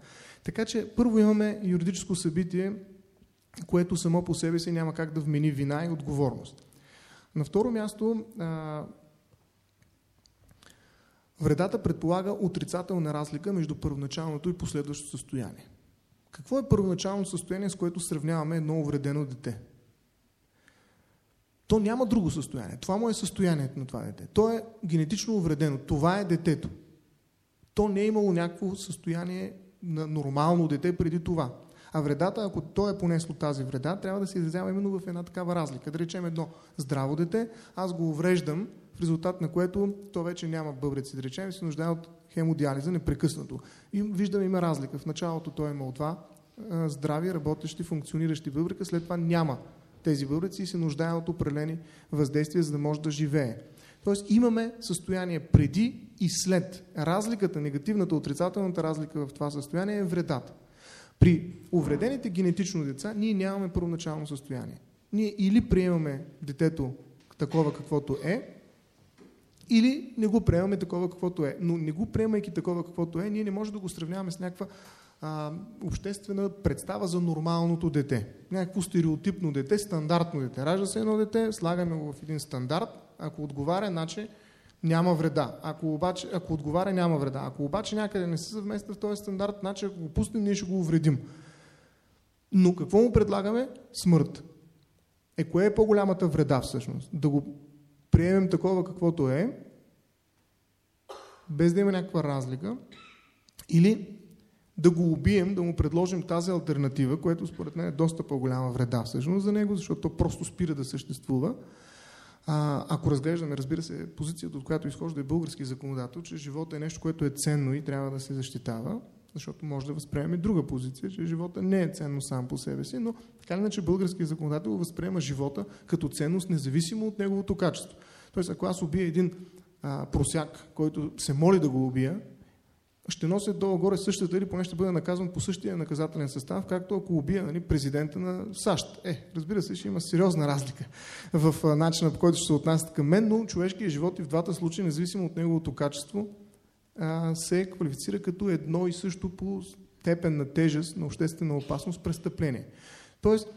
Така че първо имаме юридическо събитие, което само по себе си няма как да вмени вина и отговорност. На второ място, вредата предполага отрицателна разлика между първоначалното и последващото състояние. Какво е първоначално състояние, с което сравняваме едно увредено дете? То няма друго състояние. Това му е състоянието на това дете. То е генетично увредено. Това е детето. То не е имало някакво състояние на нормално дете преди това. А вредата, ако то е понесло тази вреда, трябва да се изразява именно в една такава разлика. Да речем едно здраво дете, аз го увреждам, резултат на което то вече няма бъбреци, да речем, се нуждае от хемодиализа непрекъснато. И виждаме, има разлика. В началото той е имал два здрави, работещи, функциониращи бъбрека, след това няма тези бъбреци и се нуждае от определени въздействия, за да може да живее. Тоест имаме състояние преди и след. Разликата, негативната, отрицателната разлика в това състояние е вредата. При увредените генетично деца ние нямаме първоначално състояние. Ние или приемаме детето такова каквото е, или не го приемаме такова каквото е. Но не го приемайки такова каквото е, ние не можем да го сравняваме с някаква а, обществена представа за нормалното дете. Някакво стереотипно дете, стандартно дете. Ражда се едно дете, слагаме го в един стандарт, ако отговаря, значи няма вреда. Ако, обаче, ако отговаря, няма вреда. Ако обаче някъде не се съвмества в този стандарт, значи ако го пуснем, ние ще го увредим. Но какво му предлагаме? Смърт. Е, кое е по-голямата вреда всъщност? Да го приемем такова каквото е, без да има някаква разлика, или да го убием, да му предложим тази альтернатива, което според мен е доста по-голяма вреда всъщност за него, защото то просто спира да съществува. А, ако разглеждаме, разбира се, позицията, от която изхожда и български законодател, че живота е нещо, което е ценно и трябва да се защитава, защото може да възприеме друга позиция, че живота не е ценно сам по себе си, но така иначе български законодател възприема живота като ценност, независимо от неговото качество. Тоест, ако аз убия един а, просяк, който се моли да го убия, ще носят долу-горе същата или поне ще бъде наказан по същия наказателен състав, както ако убия нали, президента на САЩ. Е, разбира се, ще има сериозна разлика в начина по който ще се отнасят към мен, но човешкият живот и в двата случая, независимо от неговото качество, се квалифицира като едно и също по степен на тежест на обществена опасност престъпление. Тоест,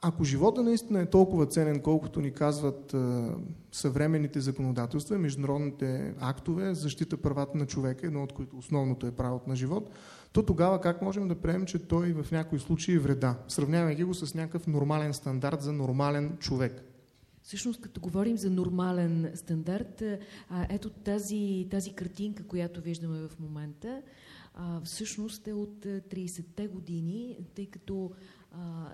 ако живота наистина е толкова ценен, колкото ни казват а, съвременните законодателства, международните актове, защита правата на човека, едно от които основното е правото на живот, то тогава как можем да приемем, че той в някои случаи е вреда, сравнявайки го с някакъв нормален стандарт за нормален човек? Всъщност, като говорим за нормален стандарт, ето тази, тази картинка, която виждаме в момента, всъщност е от 30-те години, тъй като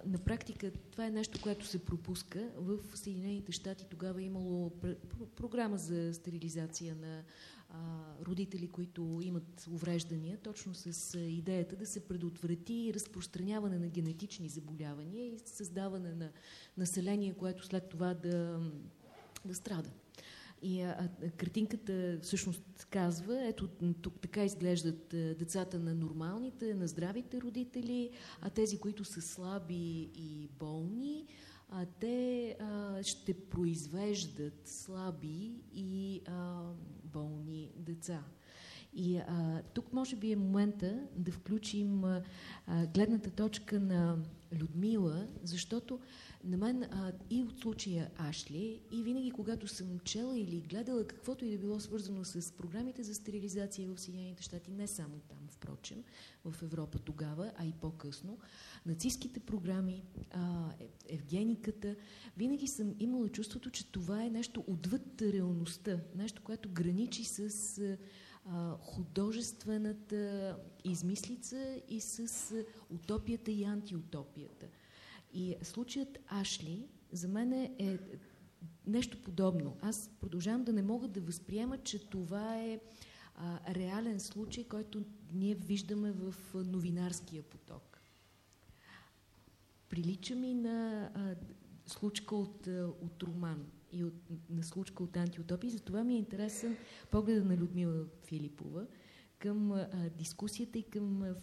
на практика това е нещо, което се пропуска. В Съединените щати тогава е имало пр програма за стерилизация на родители, които имат увреждания, точно с идеята да се предотврати разпространяване на генетични заболявания и създаване на население, което след това да, да страда. И а, картинката всъщност казва, ето тук така изглеждат децата на нормалните, на здравите родители, а тези, които са слаби и болни, а, те а, ще произвеждат слаби и а, болни деца. И а, тук може би е момента да включим а, гледната точка на Людмила, защото на мен а, и от случая Ашли, и винаги когато съм чела или гледала каквото и да било свързано с програмите за стерилизация в Съединените щати, не само там, впрочем, в Европа тогава, а и по-късно, нацистските програми, а, е, евгениката, винаги съм имала чувството, че това е нещо отвъд реалността, нещо, което граничи с а, художествената измислица и с утопията и антиутопията. И случаят Ашли за мен е нещо подобно. Аз продължавам да не мога да възприема, че това е а, реален случай, който ние виждаме в новинарския поток. Прилича ми на а, случка от, от роман и от, на случка от антиутопия. Затова ми е интересен погледа на Людмила Филипова към а, дискусията и към а,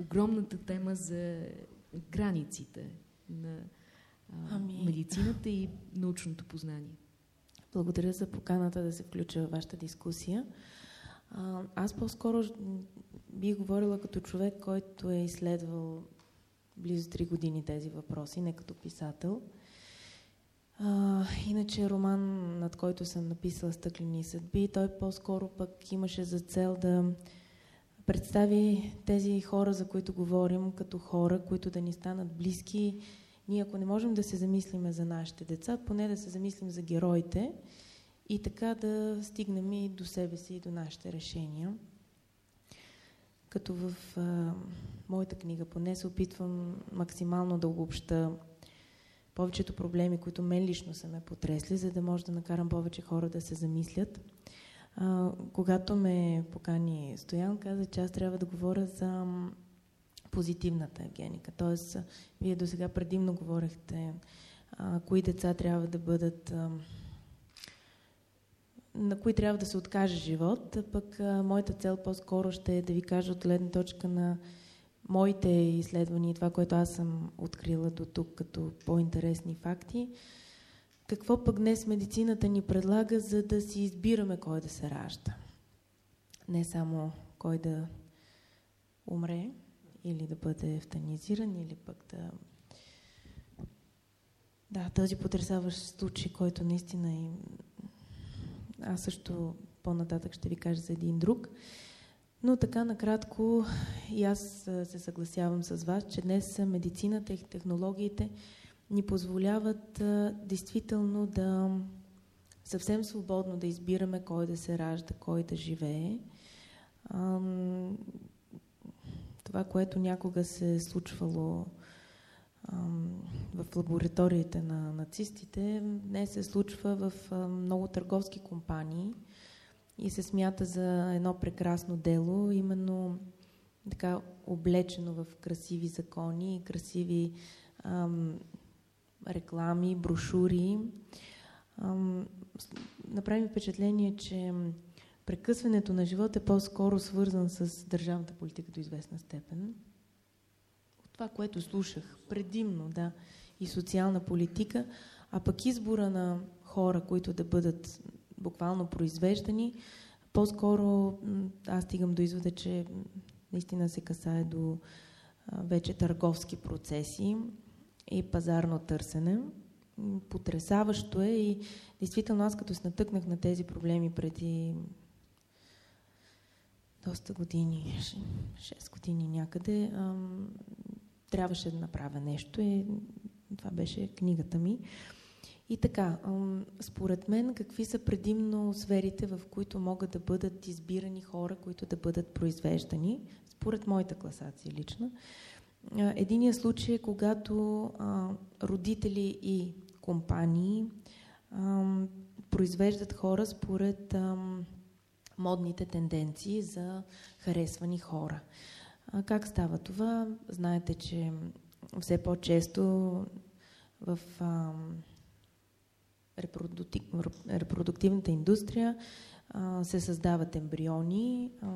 огромната тема за границите на а, ами... медицината и научното познание. Благодаря за поканата да се включа в вашата дискусия. А, аз по-скоро би говорила като човек, който е изследвал близо 3 години тези въпроси, не като писател. А, иначе роман, над който съм написала Стъклени съдби, той по-скоро пък имаше за цел да представи тези хора, за които говорим, като хора, които да ни станат близки. Ние, ако не можем да се замислиме за нашите деца, поне да се замислим за героите и така да стигнем и до себе си и до нашите решения. Като в а, моята книга поне се опитвам максимално да обобща повечето проблеми, които мен лично са ме потресли, за да може да накарам повече хора да се замислят. А, когато ме покани Стоян, каза, че аз трябва да говоря за позитивната евгеника. Тоест, вие до сега предимно говорихте а, кои деца трябва да бъдат а, на кои трябва да се откаже живот, пък а, моята цел по-скоро ще е да ви кажа от гледна точка на моите изследвания и това, което аз съм открила до тук като по-интересни факти, какво пък днес медицината ни предлага, за да си избираме кой да се ражда. Не само кой да умре или да бъде ефтанизиран, или пък да... Да, този потрясаващ случай, който наистина и... Аз също по-нататък ще ви кажа за един друг. Но така накратко и аз се съгласявам с вас, че днес медицината и технологиите ни позволяват а, действително да съвсем свободно да избираме кой да се ражда, кой да живее. А, това, което някога се е случвало а, в лабораториите на нацистите, днес се случва в а, много търговски компании и се смята за едно прекрасно дело, именно така облечено в красиви закони и красиви ам, реклами, брошури. Направи впечатление, че прекъсването на живота е по-скоро свързан с държавната политика до известна степен. От това, което слушах, предимно, да, и социална политика, а пък избора на хора, които да бъдат буквално произвеждани, по-скоро аз стигам до извода, че наистина се касае до вече търговски процеси и пазарно търсене. Потресаващо е и действително аз като се натъкнах на тези проблеми преди доста години, 6 години някъде, ам, трябваше да направя нещо и това беше книгата ми. И така, според мен, какви са предимно сферите, в които могат да бъдат избирани хора, които да бъдат произвеждани, според моята класация лична. Единият случай е когато родители и компании произвеждат хора според модните тенденции за харесвани хора. как става това? Знаете, че все по-често в репродуктивната индустрия а, се създават ембриони. А,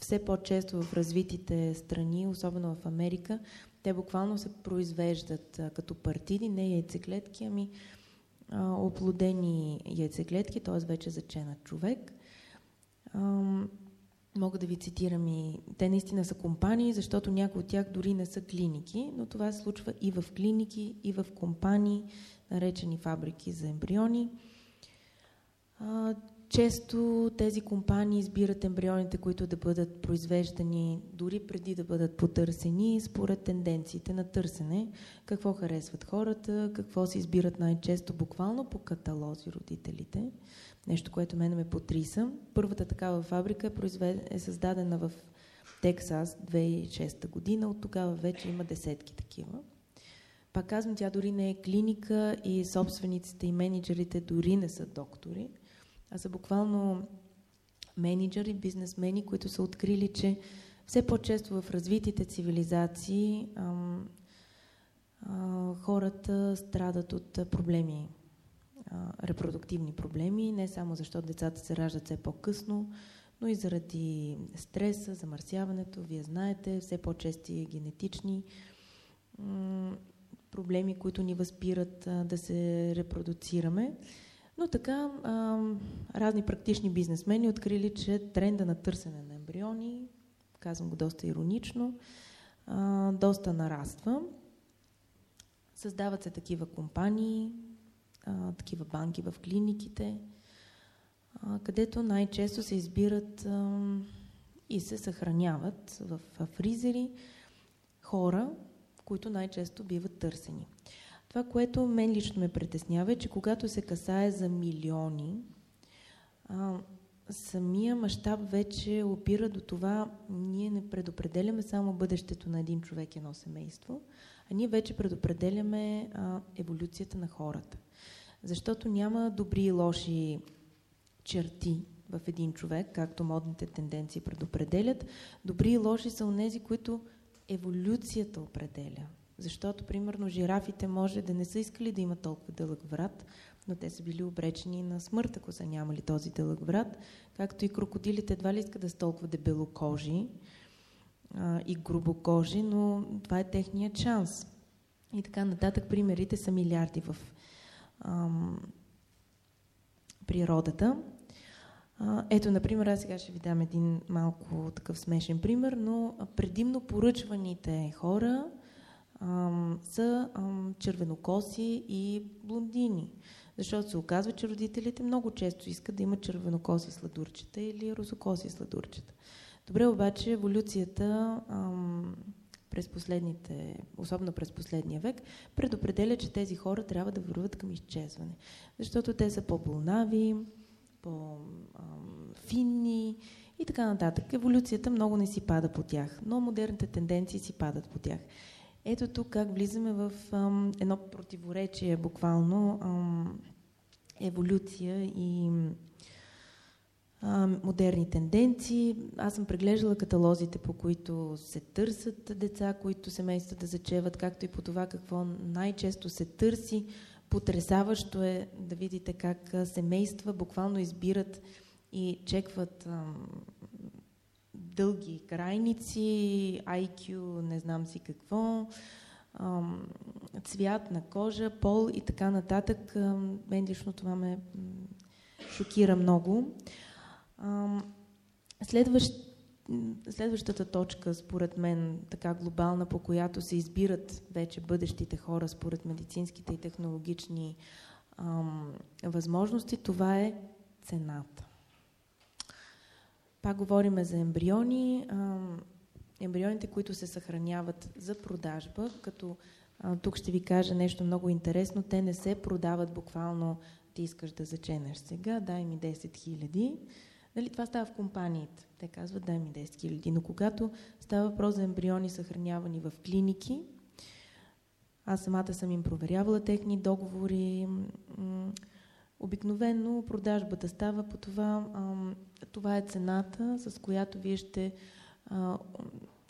все по-често в развитите страни, особено в Америка, те буквално се произвеждат а, като партиди, не яйцеклетки, ами а, оплодени яйцеклетки, т.е. вече заченат човек. А, мога да ви цитирам и те наистина са компании, защото някои от тях дори не са клиники, но това се случва и в клиники, и в компании, наречени фабрики за ембриони. Често тези компании избират ембрионите, които да бъдат произвеждани дори преди да бъдат потърсени, според тенденциите на търсене, какво харесват хората, какво се избират най-често, буквално по каталози родителите. Нещо, което мене ме потриса. Първата такава фабрика е, произвед... е създадена в Тексас 2006 година. От тогава вече има десетки такива. Пак казвам, тя дори не е клиника и собствениците и менеджерите дори не са доктори, а са буквално менеджери, бизнесмени, които са открили, че все по-често в развитите цивилизации ам, а, хората страдат от проблеми, а, репродуктивни проблеми, не само защото децата се раждат все по-късно, но и заради стреса, замърсяването, вие знаете, все по-чести генетични проблеми, които ни възпират а, да се репродуцираме. Но така, а, разни практични бизнесмени открили, че тренда на търсене на ембриони, казвам го доста иронично, а, доста нараства. Създават се такива компании, а, такива банки в клиниките, а, където най-често се избират а, и се съхраняват в, в фризери хора, които най-често биват търсени. Това, което мен лично ме притеснява е, че когато се касае за милиони, а, самия мащаб вече опира до това, ние не предопределяме само бъдещето на един човек и едно семейство, а ние вече предопределяме а, еволюцията на хората. Защото няма добри и лоши черти в един човек, както модните тенденции предопределят. Добри и лоши са онези, които еволюцията определя. Защото, примерно, жирафите може да не са искали да имат толкова дълъг врат, но те са били обречени на смърт, ако са нямали този дълъг врат, както и крокодилите едва ли искат да са толкова дебелокожи а, и грубокожи, но това е техният шанс. И така нататък примерите са милиарди в ам, природата. А, ето, например, аз сега ще ви дам един малко такъв смешен пример, но предимно поръчваните хора ам, са ам, червенокоси и блондини. Защото се оказва, че родителите много често искат да имат червенокоси сладурчета или розокоси сладурчета. Добре, обаче еволюцията ам, през последните, особено през последния век, предопределя, че тези хора трябва да върват към изчезване. Защото те са по-болнави, по-финни и така нататък. Еволюцията много не си пада по тях, но модерните тенденции си падат по тях. Ето тук как влизаме в ам, едно противоречие, буквално ам, еволюция и ам, модерни тенденции. Аз съм преглеждала каталозите, по които се търсят деца, които семейства да зачеват, както и по това какво най-често се търси. Потресаващо е да видите как семейства буквално избират и чекват ам, дълги крайници, IQ, не знам си какво, цвят на кожа, пол и така нататък. Мен лично това ме шокира много. Следващ, следващата точка, според мен, така глобална, по която се избират вече бъдещите хора според медицинските и технологични възможности, това е цената. Пак говориме за ембриони. Ембрионите, които се съхраняват за продажба, като тук ще ви кажа нещо много интересно, те не се продават буквално ти искаш да заченеш сега, дай ми 10 хиляди. Нали, това става в компаниите. Те казват, дай ми 10 хиляди. Но когато става въпрос за ембриони, съхранявани в клиники, аз самата съм им проверявала техни договори. Обикновено продажбата става по това. Това е цената, с която вие ще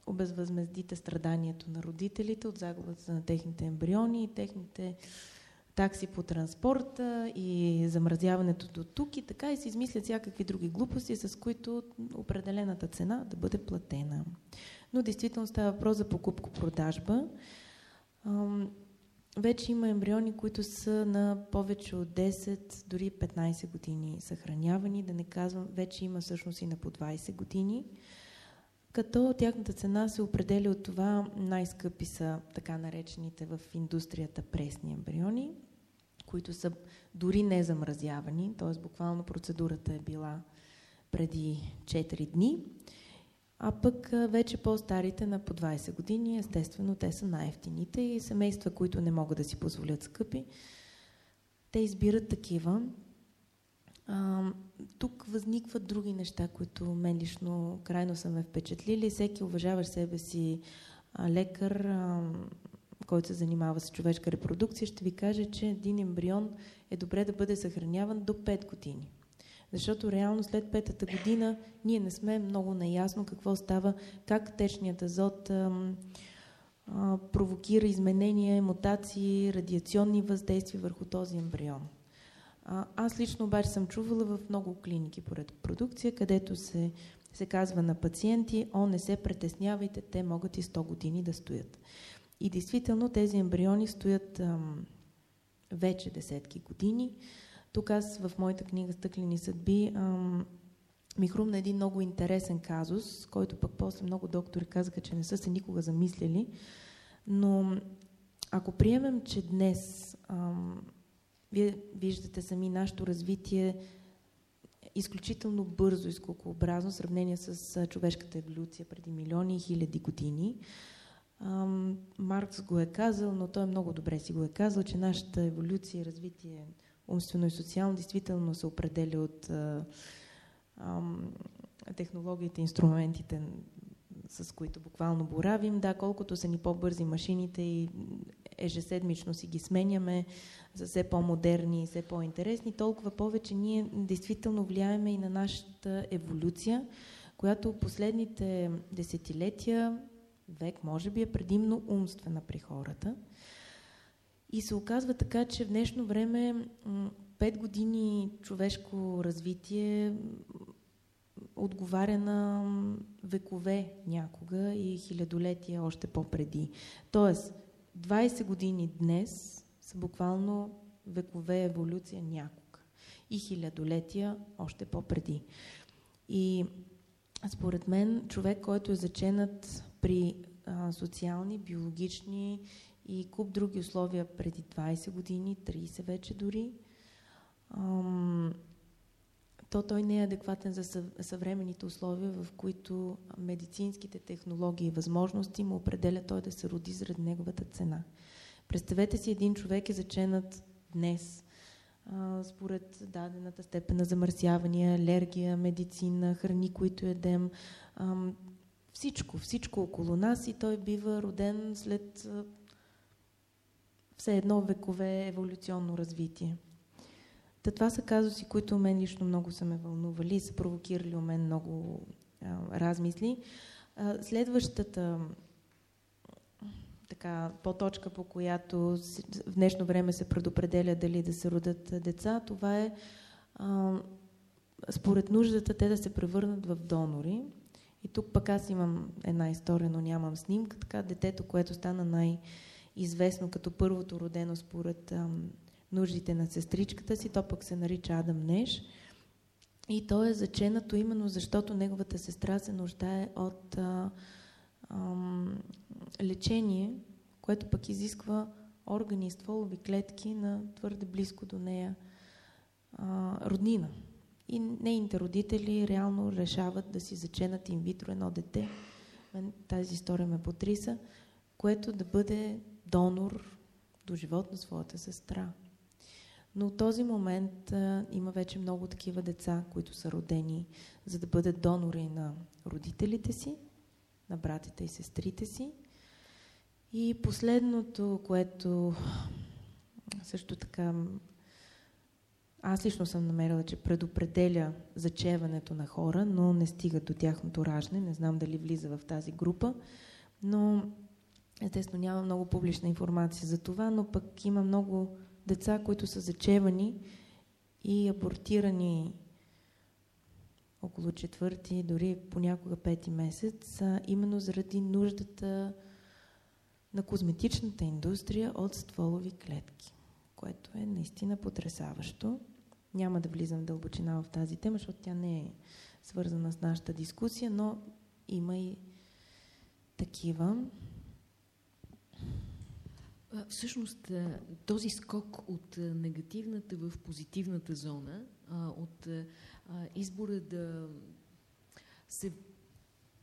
обезвъзмездите страданието на родителите от загубата на техните ембриони и техните такси по транспорта и замразяването до тук и така и се измислят всякакви други глупости, с които определената цена да бъде платена. Но действително става въпрос за покупко-продажба. Вече има ембриони, които са на повече от 10, дори 15 години съхранявани, да не казвам, вече има всъщност и на по 20 години, като тяхната цена се определя от това най-скъпи са така наречените в индустрията пресни ембриони, които са дори не замразявани, т.е. буквално процедурата е била преди 4 дни, а пък вече по-старите на по 20 години, естествено, те са най-ефтините и семейства, които не могат да си позволят скъпи, те избират такива. А, тук възникват други неща, които мен лично крайно са ме впечатлили. Всеки уважаващ себе си а, лекар, а, който се занимава с човешка репродукция, ще ви каже, че един ембрион е добре да бъде съхраняван до 5 години. Защото реално след петата година ние не сме много наясно какво става, как течният азот ам, а, провокира изменения, мутации, радиационни въздействия върху този ембрион. А, аз лично обаче съм чувала в много клиники по репродукция, където се, се казва на пациенти, о, не се притеснявайте, те могат и 100 години да стоят. И действително тези ембриони стоят ам, вече десетки години. Тук аз в моята книга Стъклени съдби ам, ми хрумна един много интересен казус, който пък после много доктори казаха, че не са се никога замислили. Но ако приемем, че днес ам, вие виждате сами нашето развитие изключително бързо и скокообразно в сравнение с човешката еволюция преди милиони и хиляди години, Маркс го е казал, но той много добре си го е казал, че нашата еволюция и развитие умствено и социално действително се определя от а, а, технологиите, инструментите, с които буквално боравим. Да, колкото са ни по-бързи машините и ежеседмично си ги сменяме за все по-модерни и все по-интересни, толкова повече ние действително влияеме и на нашата еволюция, която последните десетилетия век, може би е предимно умствена при хората. И се оказва така, че в днешно време 5 години човешко развитие отговаря на векове някога и хилядолетия още по-преди. Тоест, 20 години днес са буквално векове еволюция някога и хилядолетия още по-преди. И според мен човек, който е заченат при а, социални, биологични и куп други условия преди 20 години, 30 вече дори, ам, то той не е адекватен за съвременните условия, в които медицинските технологии и възможности му определят той да се роди заради неговата цена. Представете си един човек е заченат днес а, според дадената степен на замърсявания, алергия, медицина, храни, които едем, ам, всичко, всичко около нас и той бива роден след все едно векове еволюционно развитие. Та това са казуси, които мен лично много са ме вълнували и са провокирали у мен много а, размисли. А, следващата така, по-точка, по която в днешно време се предопределя дали да се родят деца, това е а, според нуждата те да се превърнат в донори. И тук пък аз имам една история, но нямам снимка. Така детето, което стана най-известно като първото родено според ам, нуждите на сестричката си, то пък се нарича Адам Неш. И то е заченато именно защото неговата сестра се нуждае от а, а, лечение, което пък изисква органи и стволови клетки на твърде близко до нея а, роднина. И нейните родители реално решават да си заченат инвитро едно дете. Тази история ме потриса, което да бъде донор до живот на своята сестра. Но в този момент а, има вече много такива деца, които са родени, за да бъдат донори на родителите си, на братите и сестрите си. И последното, което също така аз лично съм намерила, че предопределя зачеването на хора, но не стига до тяхното раждане. Не знам дали влиза в тази група, но естествено няма много публична информация за това, но пък има много деца, които са зачевани и абортирани около четвърти, дори понякога пети месец, именно заради нуждата на козметичната индустрия от стволови клетки, което е наистина потрясаващо. Няма да влизам в дълбочина в тази тема, защото тя не е свързана с нашата дискусия, но има и такива. Всъщност този скок от негативната в позитивната зона, от избора да се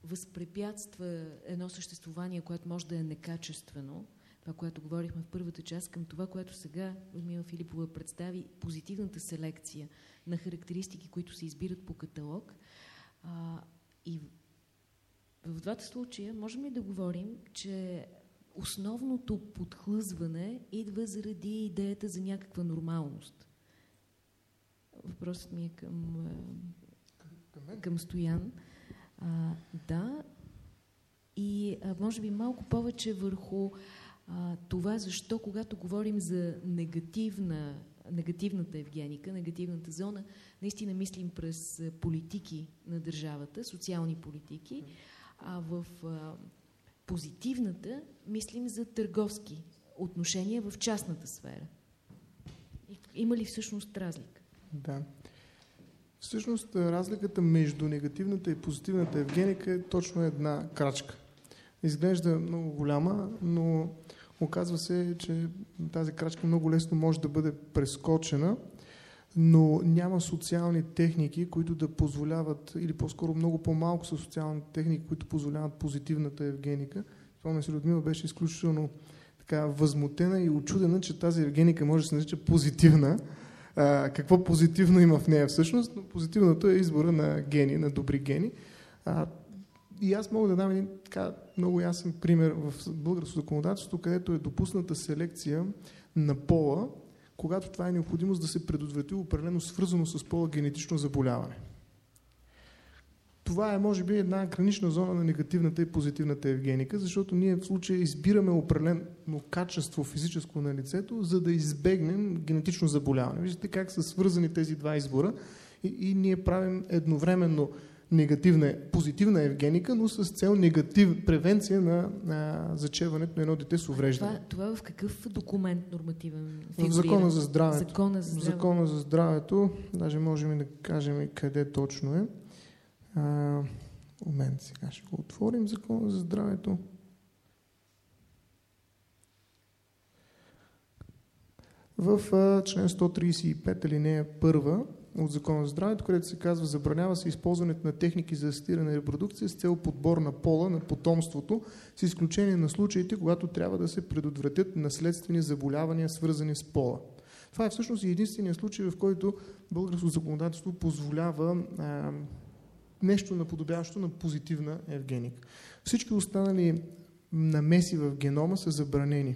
възпрепятства едно съществувание, което може да е некачествено, това, което говорихме в първата част, към това, което сега Людмила Филипова представи, позитивната селекция на характеристики, които се избират по каталог. И в двата случая можем ли да говорим, че основното подхлъзване идва заради идеята за някаква нормалност? Въпросът ми е към, към Стоян. А, да. И а, може би малко повече върху а, това, защо когато говорим за негативна, негативната евгеника, негативната зона, наистина мислим през политики на държавата, социални политики, а в а, позитивната мислим за търговски отношения в частната сфера. Има ли всъщност разлика? Да. Всъщност разликата между негативната и позитивната евгеника е точно една крачка. Изглежда много голяма, но оказва се, че тази крачка много лесно може да бъде прескочена, но няма социални техники, които да позволяват, или по-скоро много по-малко са социални техники, които позволяват позитивната евгеника. Спомня си, Людмила беше изключително така възмутена и очудена, че тази евгеника може да се нарича позитивна, а, какво позитивно има в нея всъщност, но позитивното е избора на гени, на добри гени. А, и аз мога да дам един така много ясен пример в българското законодателство, където е допусната селекция на пола, когато това е необходимост да се предотврати определено свързано с пола генетично заболяване това е, може би, една гранична зона на негативната и позитивната евгеника, защото ние в случая избираме определено качество физическо на лицето, за да избегнем генетично заболяване. Виждате как са свързани тези два избора и, и ние правим едновременно негативна, позитивна евгеника, но с цел негатив, превенция на, на зачеването на едно дете с увреждане. Това, това в какъв документ нормативен фигурира? В Закона за здравето. Закона за здравето. Закона за здравето, даже можем да кажем къде точно е. А, момент, сега ще го отворим Закона за здравето. В а, член 135 алинея 1 от Закона за здравето, където се казва забранява се използването на техники за асистирана репродукция с цел подбор на пола на потомството, с изключение на случаите, когато трябва да се предотвратят наследствени заболявания, свързани с пола. Това е всъщност единствения случай, в който българското законодателство позволява а, нещо наподобяващо на позитивна евгеника. Всички останали намеси в генома са забранени.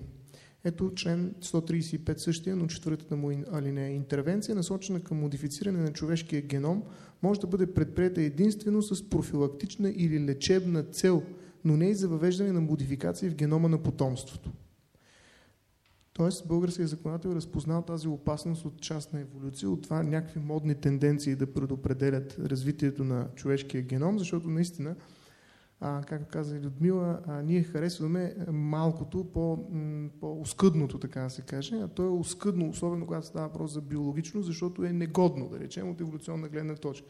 Ето член 135 същия, но четвъртата му алинея. Интервенция, насочена към модифициране на човешкия геном, може да бъде предприета единствено с профилактична или лечебна цел, но не и за въвеждане на модификации в генома на потомството. Тоест, българският законодател е разпознал тази опасност от част на еволюция, от това някакви модни тенденции да предопределят развитието на човешкия геном, защото наистина а, както каза и Людмила, а, ние харесваме малкото по, по-оскъдното, така да се каже, а то е оскъдно, особено когато става въпрос за биологично, защото е негодно, да речем, от еволюционна гледна точка.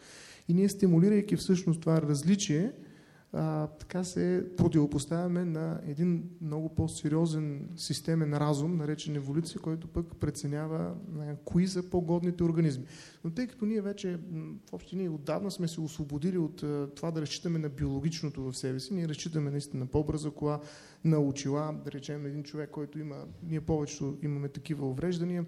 И ние стимулирайки всъщност това различие, а, така се противопоставяме на един много по-сериозен системен разум, наречен еволюция, който пък преценява а, кои са по-годните организми. Но тъй като ние вече в общи ние отдавна сме се освободили от а, това да разчитаме на биологичното в себе си, ние разчитаме наистина по-бърза кола, на очила, да речем един човек, който има, ние повечето имаме такива увреждания,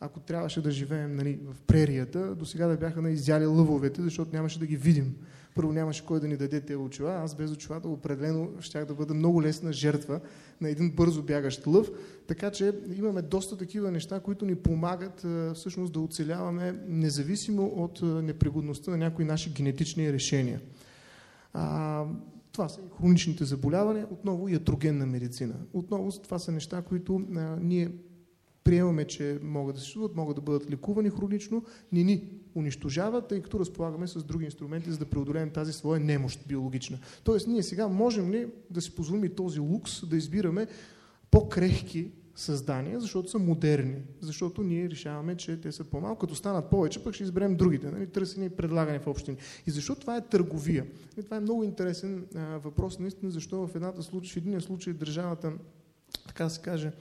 ако трябваше да живеем нали, в прерията, до сега да бяха на изяли лъвовете, защото нямаше да ги видим. Първо нямаше кой да ни даде тези очила, аз без очилата определено щях да бъда много лесна жертва на един бързо бягащ лъв. Така че имаме доста такива неща, които ни помагат всъщност да оцеляваме независимо от непригодността на някои наши генетични решения. А, това са хроничните заболявания, отново и ятрогенна медицина. Отново това са неща, които а, ние приемаме, че могат да се съществуват, могат да бъдат лекувани хронично, не ни унищожават, тъй като разполагаме с други инструменти, за да преодолеем тази своя немощ биологична. Тоест, ние сега можем ли да си позволим и този лукс да избираме по-крехки създания, защото са модерни, защото ние решаваме, че те са по-малко. Като станат повече, пък ще изберем другите, нали? търсени и предлагани в общини. И защо това е търговия? И това е много интересен а, въпрос, наистина, защо в, случай, в един случай държавата, така да се каже,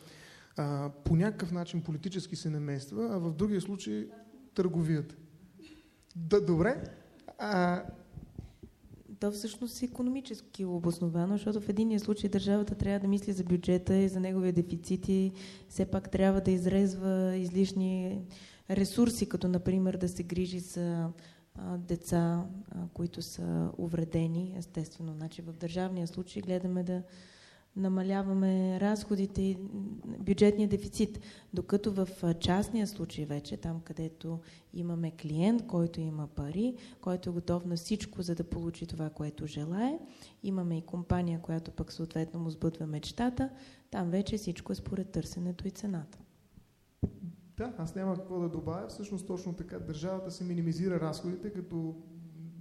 а, по някакъв начин политически се намества, а в другия случай търговията. Да, добре. А... То всъщност е економически обосновано, защото в единия случай държавата трябва да мисли за бюджета и за неговия дефицит и все пак трябва да изрезва излишни ресурси, като например да се грижи за деца, които са увредени, естествено. Значи в държавния случай гледаме да намаляваме разходите и бюджетния дефицит. Докато в частния случай вече, там където имаме клиент, който има пари, който е готов на всичко, за да получи това, което желае, имаме и компания, която пък съответно му сбъдва мечтата, там вече всичко е според търсенето и цената. Да, аз няма какво да добавя. Всъщност точно така държавата се минимизира разходите, като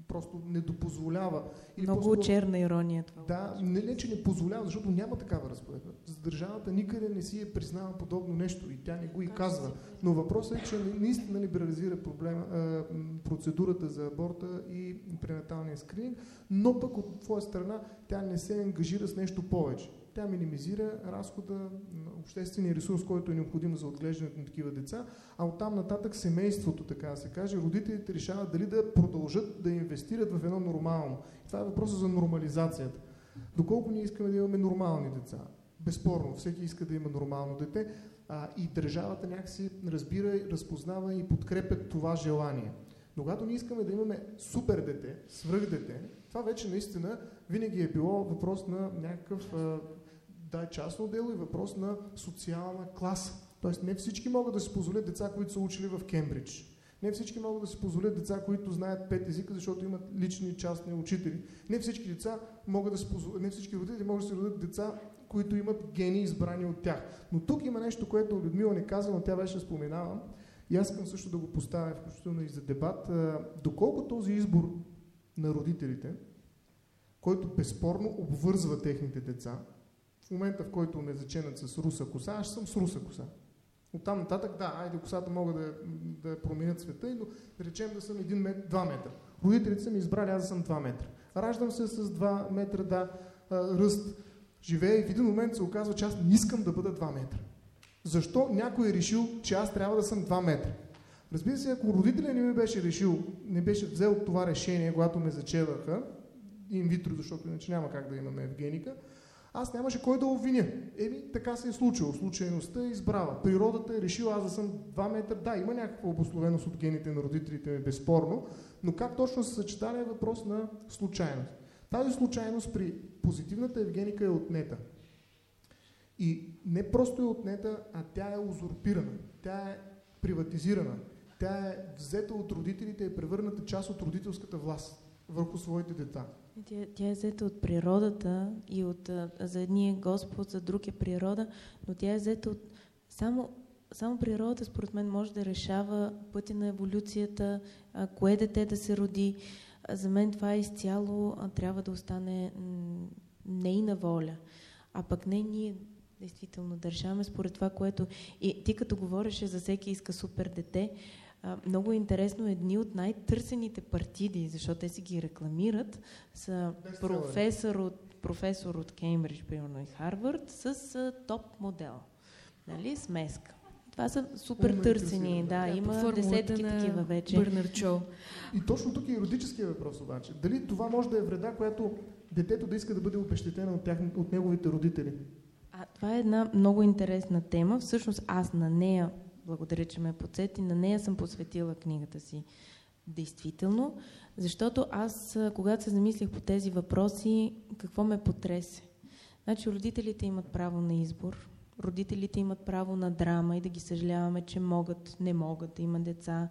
просто не допозволява. Или Много черна ирония това. Да, не, не, че не позволява, защото няма такава разпоредба. За държавата никъде не си е признава подобно нещо и тя не го и казва. Но въпросът е, че наистина либерализира проблема, процедурата за аборта и пренаталния скрининг, но пък от твоя страна тя не се ангажира с нещо повече. Тя минимизира разхода на обществения ресурс, който е необходим за отглеждането на такива деца, а оттам нататък семейството, така се каже, родителите решават дали да продължат да инвестират в едно нормално. Това е въпросът за нормализацията. Доколко ние искаме да имаме нормални деца? Безспорно, всеки иска да има нормално дете а, и държавата някакси разбира, разпознава и подкрепя това желание. Но когато ние искаме да имаме супер дете, свръх дете, това вече наистина винаги е било въпрос на някакъв да е частно дело и въпрос на социална класа. Тоест не всички могат да си позволят деца, които са учили в Кембридж. Не всички могат да си позволят деца, които знаят пет езика, защото имат лични частни учители. Не всички деца могат да си позволят, не всички родители могат да си родят деца, които имат гени избрани от тях. Но тук има нещо, което Людмила не каза, но тя беше споменава. И аз искам също да го поставя, включително и за дебат. Доколко този избор на родителите, който безспорно обвързва техните деца, в момента, в който ме заченат с руса коса, аз съм с руса коса. От там нататък, да, айде косата могат да, да променят света, но да речем да съм 1 метр, 2 метра. Родителите са ми избрали, аз съм 2 метра. Раждам се с 2 метра, да, ръст, живея и в един момент се оказва, че аз не искам да бъда 2 метра. Защо някой е решил, че аз трябва да съм 2 метра? Разбира се, ако родителя не ми беше решил, не беше взел това решение, когато ме зачеваха, инвитро, защото иначе няма как да имаме Евгеника, аз нямаше кой да обвиня. Еми, така се е случило. Случайността е избрала. Природата е решила аз да съм 2 метра. Да, има някаква обословеност от гените на родителите ми, безспорно, но как точно се съчетава е въпрос на случайност. Тази случайност при позитивната Евгеника е отнета. И не просто е отнета, а тя е узурпирана. Тя е приватизирана. Тя е взета от родителите и е превърната част от родителската власт върху своите деца. Тя, тя е взета от природата и от, за едния Господ, за друг е природа, но тя е взета от... Само, само природата, според мен, може да решава пътя на еволюцията, кое дете да се роди. за мен това е изцяло трябва да остане нейна воля. А пък не ние действително държаваме според това, което... И ти като говореше за всеки иска супер дете, а, много интересно, едни от най-търсените партиди, защото те си ги рекламират, са професор от, професор от Кеймбридж, примерно и Харвард, с а, топ модел. Нали? Смеска. Това са супер търсени, да, да, има десетки такива вече. Бърнар Чо. И точно тук е юридическия въпрос обаче. Дали това може да е вреда, която детето да иска да бъде обещетено от, тях, от неговите родители? А, това е една много интересна тема. Всъщност аз на нея, благодаря, че ме подсети, на нея съм посветила книгата си. Действително, защото аз, когато се замислих по тези въпроси, какво ме потресе? Значи родителите имат право на избор, родителите имат право на драма и да ги съжаляваме, че могат, не могат да имат деца,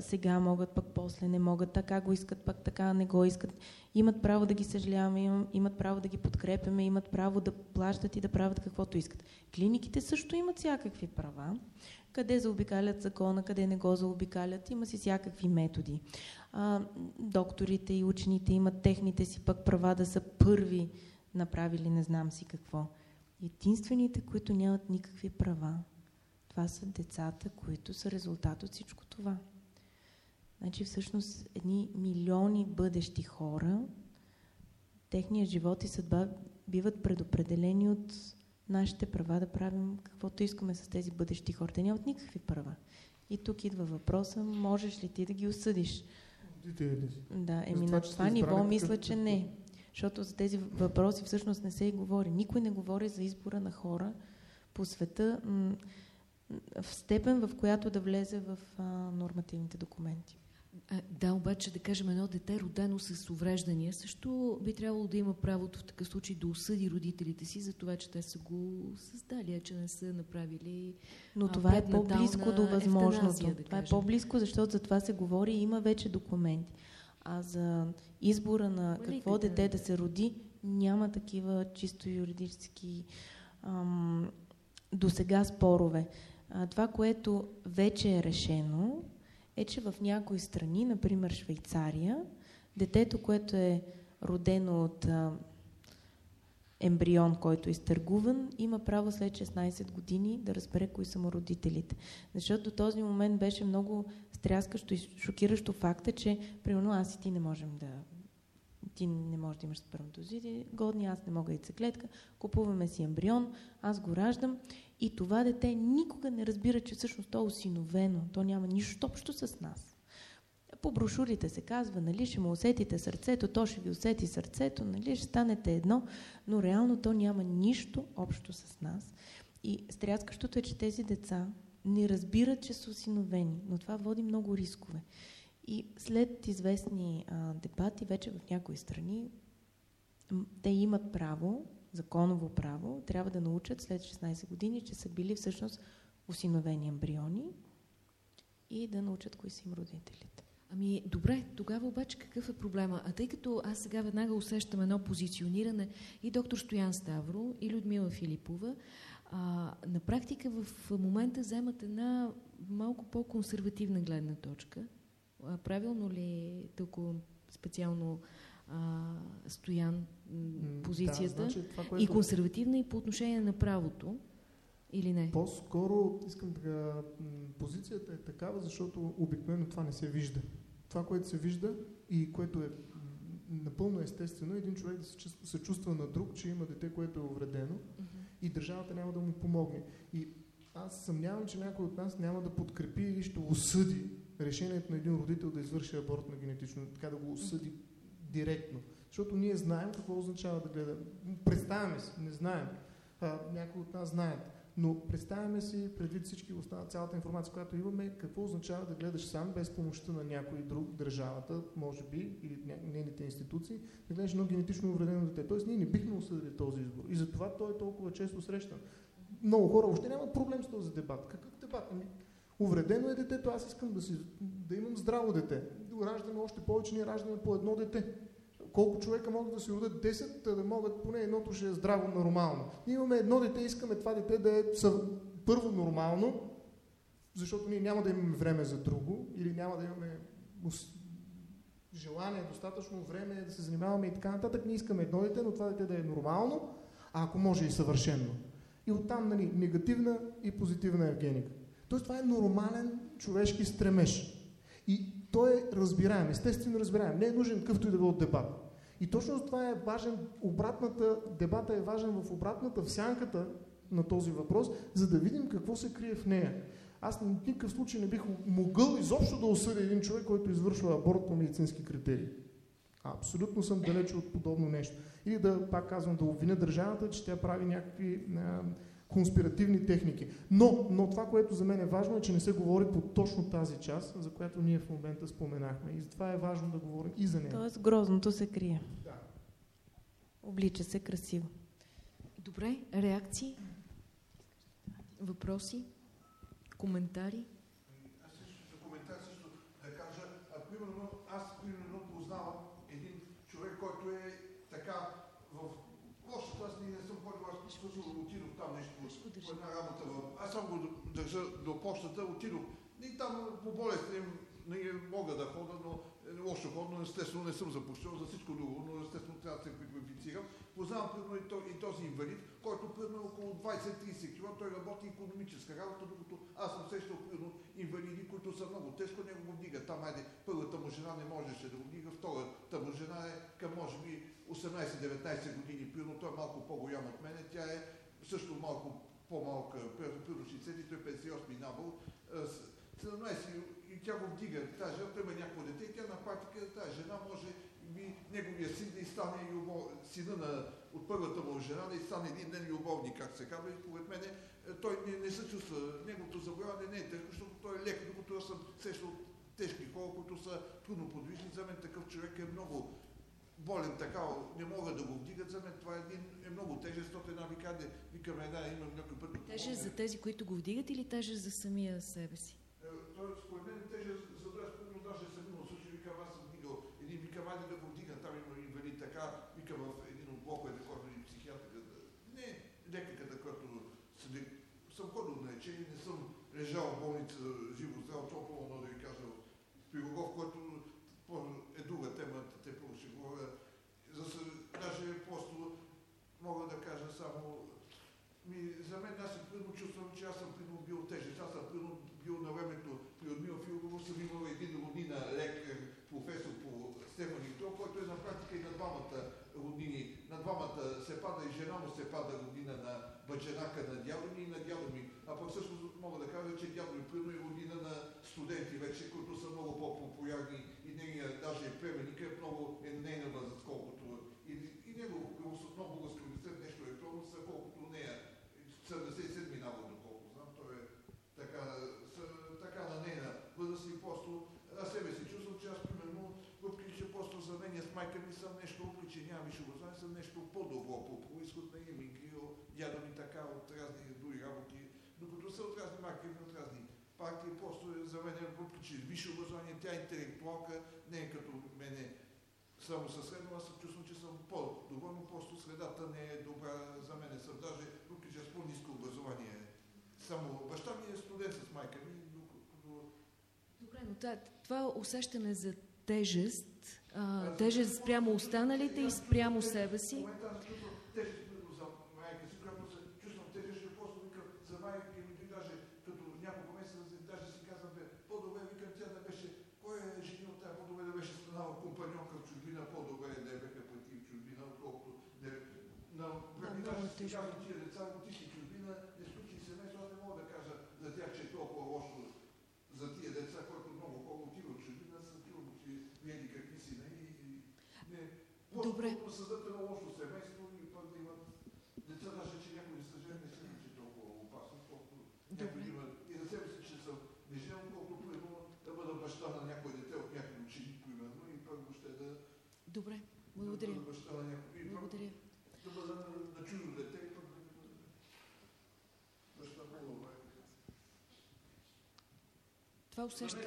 сега могат, пък после не могат, така го искат, пък така не го искат. Имат право да ги съжаляваме, имат право да ги подкрепяме, имат право да плащат и да правят каквото искат. Клиниките също имат всякакви права, къде заобикалят закона, къде не го заобикалят, има си всякакви методи. А, докторите и учените имат техните си пък права да са първи направили не знам си какво. Единствените, които нямат никакви права, това са децата, които са резултат от всичко това. Значи всъщност едни милиони бъдещи хора, техният живот и съдба биват предопределени от нашите права да правим каквото искаме с тези бъдещи хора. Те нямат никакви права. И тук идва въпроса, можеш ли ти да ги осъдиш? Да, еми на това ниво мисля, че не. Защото за тези въпроси всъщност не се и говори. Никой не говори за избора на хора по света в степен, в която да влезе в а, нормативните документи. Да, обаче да кажем едно дете родено с увреждания също би трябвало да има правото в такъв случай да осъди родителите си за това, че те са го създали, че не са направили Но това е по-близко до възможното. Да това е по-близко, защото за това се говори и има вече документи. А за избора на какво дете да се роди, няма такива чисто юридически ам, до сега спорове. А, това, което вече е решено, е, че в някои страни, например Швейцария, детето, което е родено от а, ембрион, който е изтъргуван, има право след 16 години да разбере кои са му родителите. Защото до този момент беше много стряскащо и шокиращо факта, че примерно аз и ти не можем да ти не можеш да имаш сперматозиди годни, аз не мога яйцеклетка, купуваме си ембрион, аз го раждам и това дете никога не разбира, че всъщност то е осиновено, то няма нищо общо с нас. По брошурите се казва, нали, ще му усетите сърцето, то ще ви усети сърцето, нали, ще станете едно, но реално то няма нищо общо с нас. И стряскащото е, че тези деца не разбират, че са осиновени, но това води много рискове. И след известни а, дебати, вече в някои страни, те имат право, законово право, трябва да научат след 16 години, че са били всъщност осиновени ембриони и да научат кои са им родителите. Ами, добре, тогава обаче какъв е проблема? А тъй като аз сега веднага усещам едно позициониране и доктор Стоян Ставро, и Людмила Филипова, а, на практика в момента вземат една малко по-консервативна гледна точка. Правилно ли толкова специално а, Стоян позицията? Да, значи това, което... И консервативна и по отношение на правото? Или не? По-скоро искам да... Позицията е такава, защото обикновено това не се вижда. Това, което се вижда и което е напълно естествено, един човек да се чувства на друг, че има дете, което е увредено uh-huh. и държавата няма да му помогне. И аз съмнявам, че някой от нас няма да подкрепи или ще осъди решението на един родител да извърши аборт на генетично, така да го осъди директно. Защото ние знаем какво означава да гледаме. Представяме си, не знаем. А, някои от нас знаят. Но представяме си, предвид всички остана, цялата информация, която имаме, какво означава да гледаш сам, без помощта на някой друг, държавата, може би, или нейните институции, да гледаш едно генетично увредено дете. Тоест ние не бихме осъдили този избор. И затова той е толкова често срещан. Много хора въобще нямат проблем с този дебат. Какъв дебат? Увредено е детето, аз искам да, си, да имам здраво дете. Раждаме още повече, ние раждаме по едно дете колко човека могат да си родят 10, да могат поне едното ще е здраво нормално. Ние имаме едно дете, искаме това дете да е първо нормално, защото ние няма да имаме време за друго или няма да имаме желание, достатъчно време да се занимаваме и така нататък. Ние искаме едно дете, но това дете да е нормално, а ако може и съвършенно. И оттам нали, негативна и позитивна ергеника. Тоест това е нормален човешки стремеж. И той е разбираем, естествено разбираем. Не е нужен какъвто и да било дебат. И точно това е важен, обратната, дебата е важен в обратната, в сянката на този въпрос, за да видим какво се крие в нея. Аз в никакъв случай не бих могъл изобщо да осъдя един човек, който извършва аборт по медицински критерии. Абсолютно съм далече от подобно нещо. Или да, пак казвам, да обвиня държавата, че тя прави някакви а, конспиративни техники. Но, но това, което за мен е важно, е, че не се говори по точно тази част, за която ние в момента споменахме. И затова е важно да говорим и за нея. Тоест грозното се крие. Да. Облича се красиво. Добре, реакции? Въпроси? Коментари? Аз също за коментар също да кажа, а, примерно, аз примерно познавам един човек, който е така в лошата, аз не съм ходил, аз също отидох там нещо по една работа. В... Аз само го държа до почтата, отидох. И там по болест не мога да хода, но лошо ход, но естествено не съм започнал за всичко друго, но естествено трябва да се квалифицирам. Познавам примерно и, и този инвалид, който примерно около 20-30 кг, той работи економическа работа, докато аз съм срещал примерно инвалиди, които са много тежко, него го вдига. Там, айде, първата му жена не можеше да го вдига, втората му жена е към може би 18-19 години, примерно той е малко по-голям от мене, тя е също малко по-малка, примерно 60 той е 58 набъл, 17 и тя го вдига. Тази той има някакво дете и тя на практика, тази жена може би неговия син да и стане любов, сина на, от първата му жена да и стане един ден любовник, как се казва. И според мен той не, не се чувства, неговото заболяване не е тежко, защото той е лек, докато аз съм срещал тежки хора, които са трудно подвижни. За мен такъв човек е много болен така, не могат да го вдигат. За мен това е, един, е много тежест, защото една викаде, викаме една, имам някой път. Тежест за тези, които го вдигат или тежест за самия себе си? той според мен теже за да но даже съм имал случай, викам, аз съм вдигал един, викам, айде да го вдигна, там има инвалид така, викам в един от блоковете, който е психиатрика, не лекарката, която съм ходил на лечение, не съм лежал в болница живо здраво, толкова много да ви кажа, в Пирогов, който е друга тема, те първо ще говоря. За, даже просто мога да кажа само ми, за мен аз съм чувствам, че аз съм бил тежест. Аз съм бил на времето при Людмила Филгова, съм имал един роднина лекар, професор по Стефан Итро, който е на практика и на двамата роднини. На двамата се пада и жена му се пада роднина на баджанака на дядо ми и на дядо ми. А пък също мога да кажа, че дядо ми прино е роднина на студенти вече, които са много по-популярни и нейния даже племеника е много е нейна възраст, колкото и, и него много университет нещо електронно са колкото нея. 77 минава възраст и просто аз себе си чувствам, че аз примерно, въпреки че просто за мен с майка ми съм нещо, нямам висше образование, съм нещо по-добро по происход на им мигрирал, дядо ми така от разни други работи, докато са от разни марки, от разни партии, просто е за мен, въпреки че висше образование, тя е интелектуалка, не е като мене само със средно, аз чувствам, че съм по-добър, но просто средата не е добра за мен. Съм даже, по-низко образование. Само баща ми е студент с майка ми, Добре, но това, това усещане за тежест, а, тежест спрямо останалите и спрямо себе си. Добре. Да създадат едно лошо семейство и пък да имат деца, даже че някои, за съжаление, не са че толкова опасно, колкото някои имат. И за себе си, че съм нежен, колкото примерно да бъда баща на някой дете от някой ученик, примерно, и пък въобще да... Добре, благодаря. Благодаря. Да чуждо дете и бъда баща по-добре. Това усеща...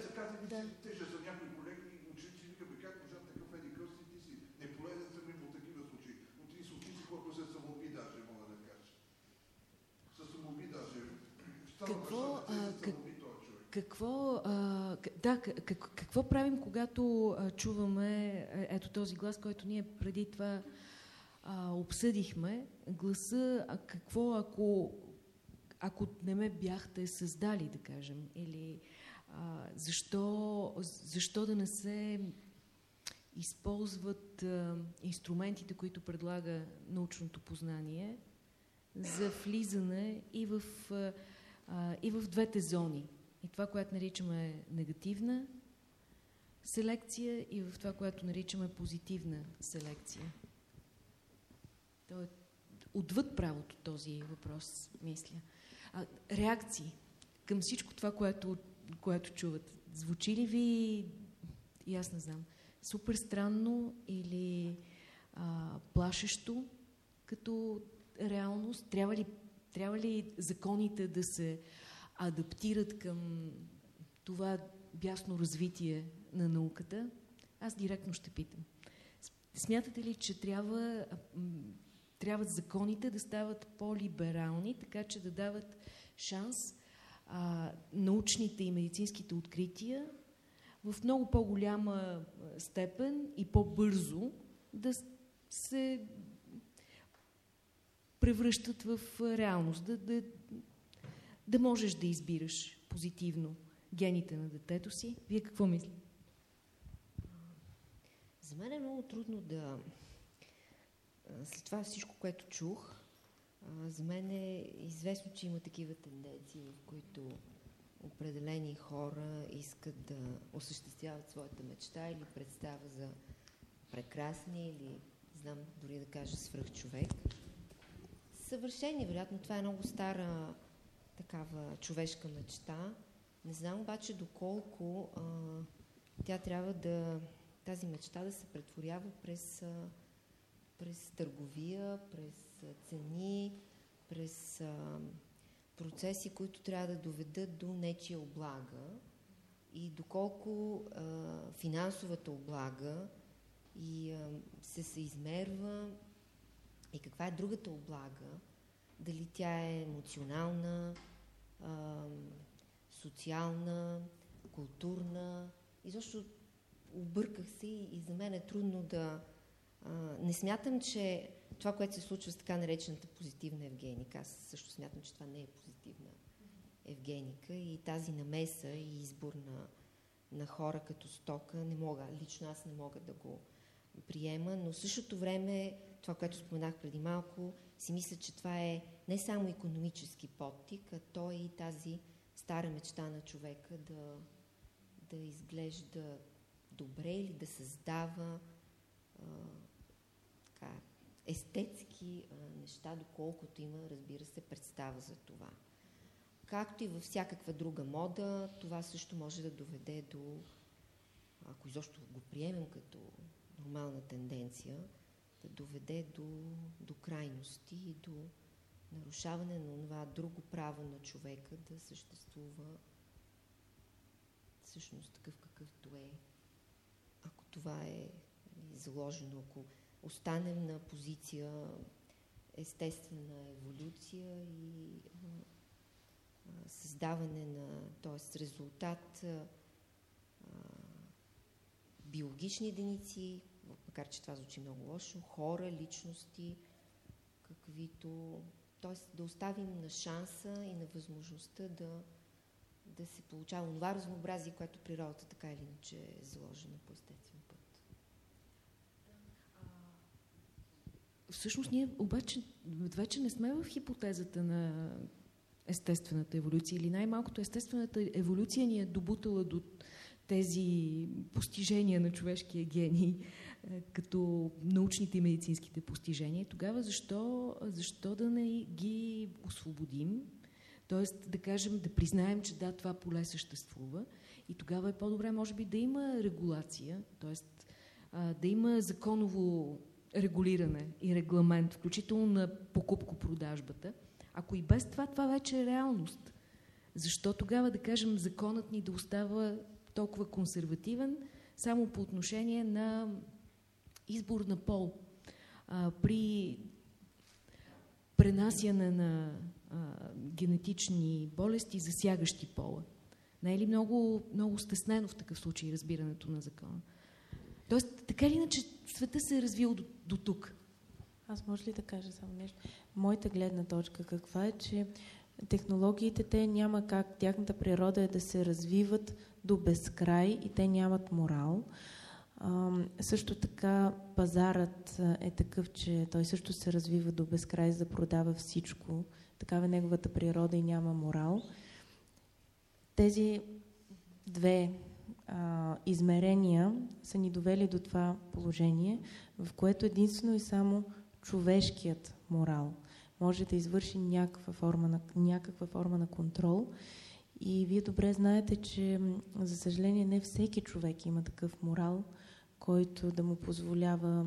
Да. Тежа за някои колеги, ученици, викаме как можа такъв еди кръсти, ти си неполезен съм имал такива случаи. От три случаи, които се самоуби даже, мога да кажа. С самоуби даже. Какво, а, какво, а, да, как, какво правим, когато а, чуваме е, ето този глас, който ние преди това а, обсъдихме? Гласа, а какво ако, ако не ме бяхте създали, да кажем, или а, защо, защо да не се използват а, инструментите, които предлага научното познание за влизане и в, а, и в двете зони. И това, което наричаме негативна селекция и в това, което наричаме позитивна селекция. То е отвъд правото този въпрос, мисля. А, реакции към всичко това, което, което чуват. Звучи ли ви, и аз не знам, супер странно или а, плашещо като реалност? Трябва ли, трябва ли законите да се адаптират към това бясно развитие на науката? Аз директно ще питам. Смятате ли, че трябва, трябва законите да стават по-либерални, така че да дават шанс а, научните и медицинските открития в много по-голяма степен и по-бързо да се превръщат в реалност, да, да, да можеш да избираш позитивно гените на детето си. Вие какво мислите? За мен е много трудно да... След това всичко, което чух, за мен е известно, че има такива тенденции, в които определени хора искат да осъществяват своята мечта или представа за прекрасни или, знам дори да кажа, свръхчовек. Съвършени, вероятно, това е много стара такава човешка мечта. Не знам обаче доколко а, тя трябва да, тази мечта да се претворява през, а, през търговия, през цени, през а, процеси, които трябва да доведат до нечия облага и доколко а, финансовата облага и а, се съизмерва и каква е другата облага, дали тя е емоционална, социална, културна. И защо обърках се и, за мен е трудно да... Не смятам, че това, което се случва с така наречената позитивна евгеника, аз също смятам, че това не е позитивна евгеника и тази намеса и избор на, на хора като стока не мога, лично аз не мога да го приема, но същото време, това, което споменах преди малко, си мисля, че това е не само економически подтик, а то е и тази стара мечта на човека да, да изглежда добре или да създава а, така, естетски а, неща, доколкото има, разбира се, представа за това. Както и във всякаква друга мода, това също може да доведе до, ако изобщо го приемем като нормална тенденция, да доведе до, до крайности и до нарушаване на това друго право на човека да съществува всъщност такъв какъвто е. Ако това е заложено, ако останем на позиция естествена еволюция и създаване на, т.е. резултат биологични единици, макар че това звучи много лошо, хора, личности, каквито... Т.е. да оставим на шанса и на възможността да, да се получава това разнообразие, което природата така или иначе е заложена по естествен път. Всъщност ние обаче вече не сме в хипотезата на естествената еволюция или най-малкото естествената еволюция ни е добутала до тези постижения на човешкия гений, като научните и медицинските постижения, тогава защо, защо да не ги освободим? Тоест да кажем, да признаем, че да, това поле съществува и тогава е по-добре, може би, да има регулация, т.е. да има законово регулиране и регламент, включително на покупко-продажбата. Ако и без това, това вече е реалност. Защо тогава, да кажем, законът ни да остава толкова консервативен само по отношение на избор на пол. А, при пренасяне на а, генетични болести, засягащи пола. Не е ли много, много стеснено в такъв случай разбирането на закона? Тоест, така или иначе, света се е развил до, до тук. Аз може ли да кажа само нещо? Моята гледна точка каква е, че технологиите, те няма как, тяхната природа е да се развиват до безкрай и те нямат морал. Също така пазарът е такъв, че той също се развива до безкрай, за да продава всичко. Такава е неговата природа и няма морал. Тези две а, измерения са ни довели до това положение, в което единствено и само човешкият морал може да извърши някаква форма на, някаква форма на контрол. И вие добре знаете, че за съжаление не всеки човек има такъв морал, който да му позволява,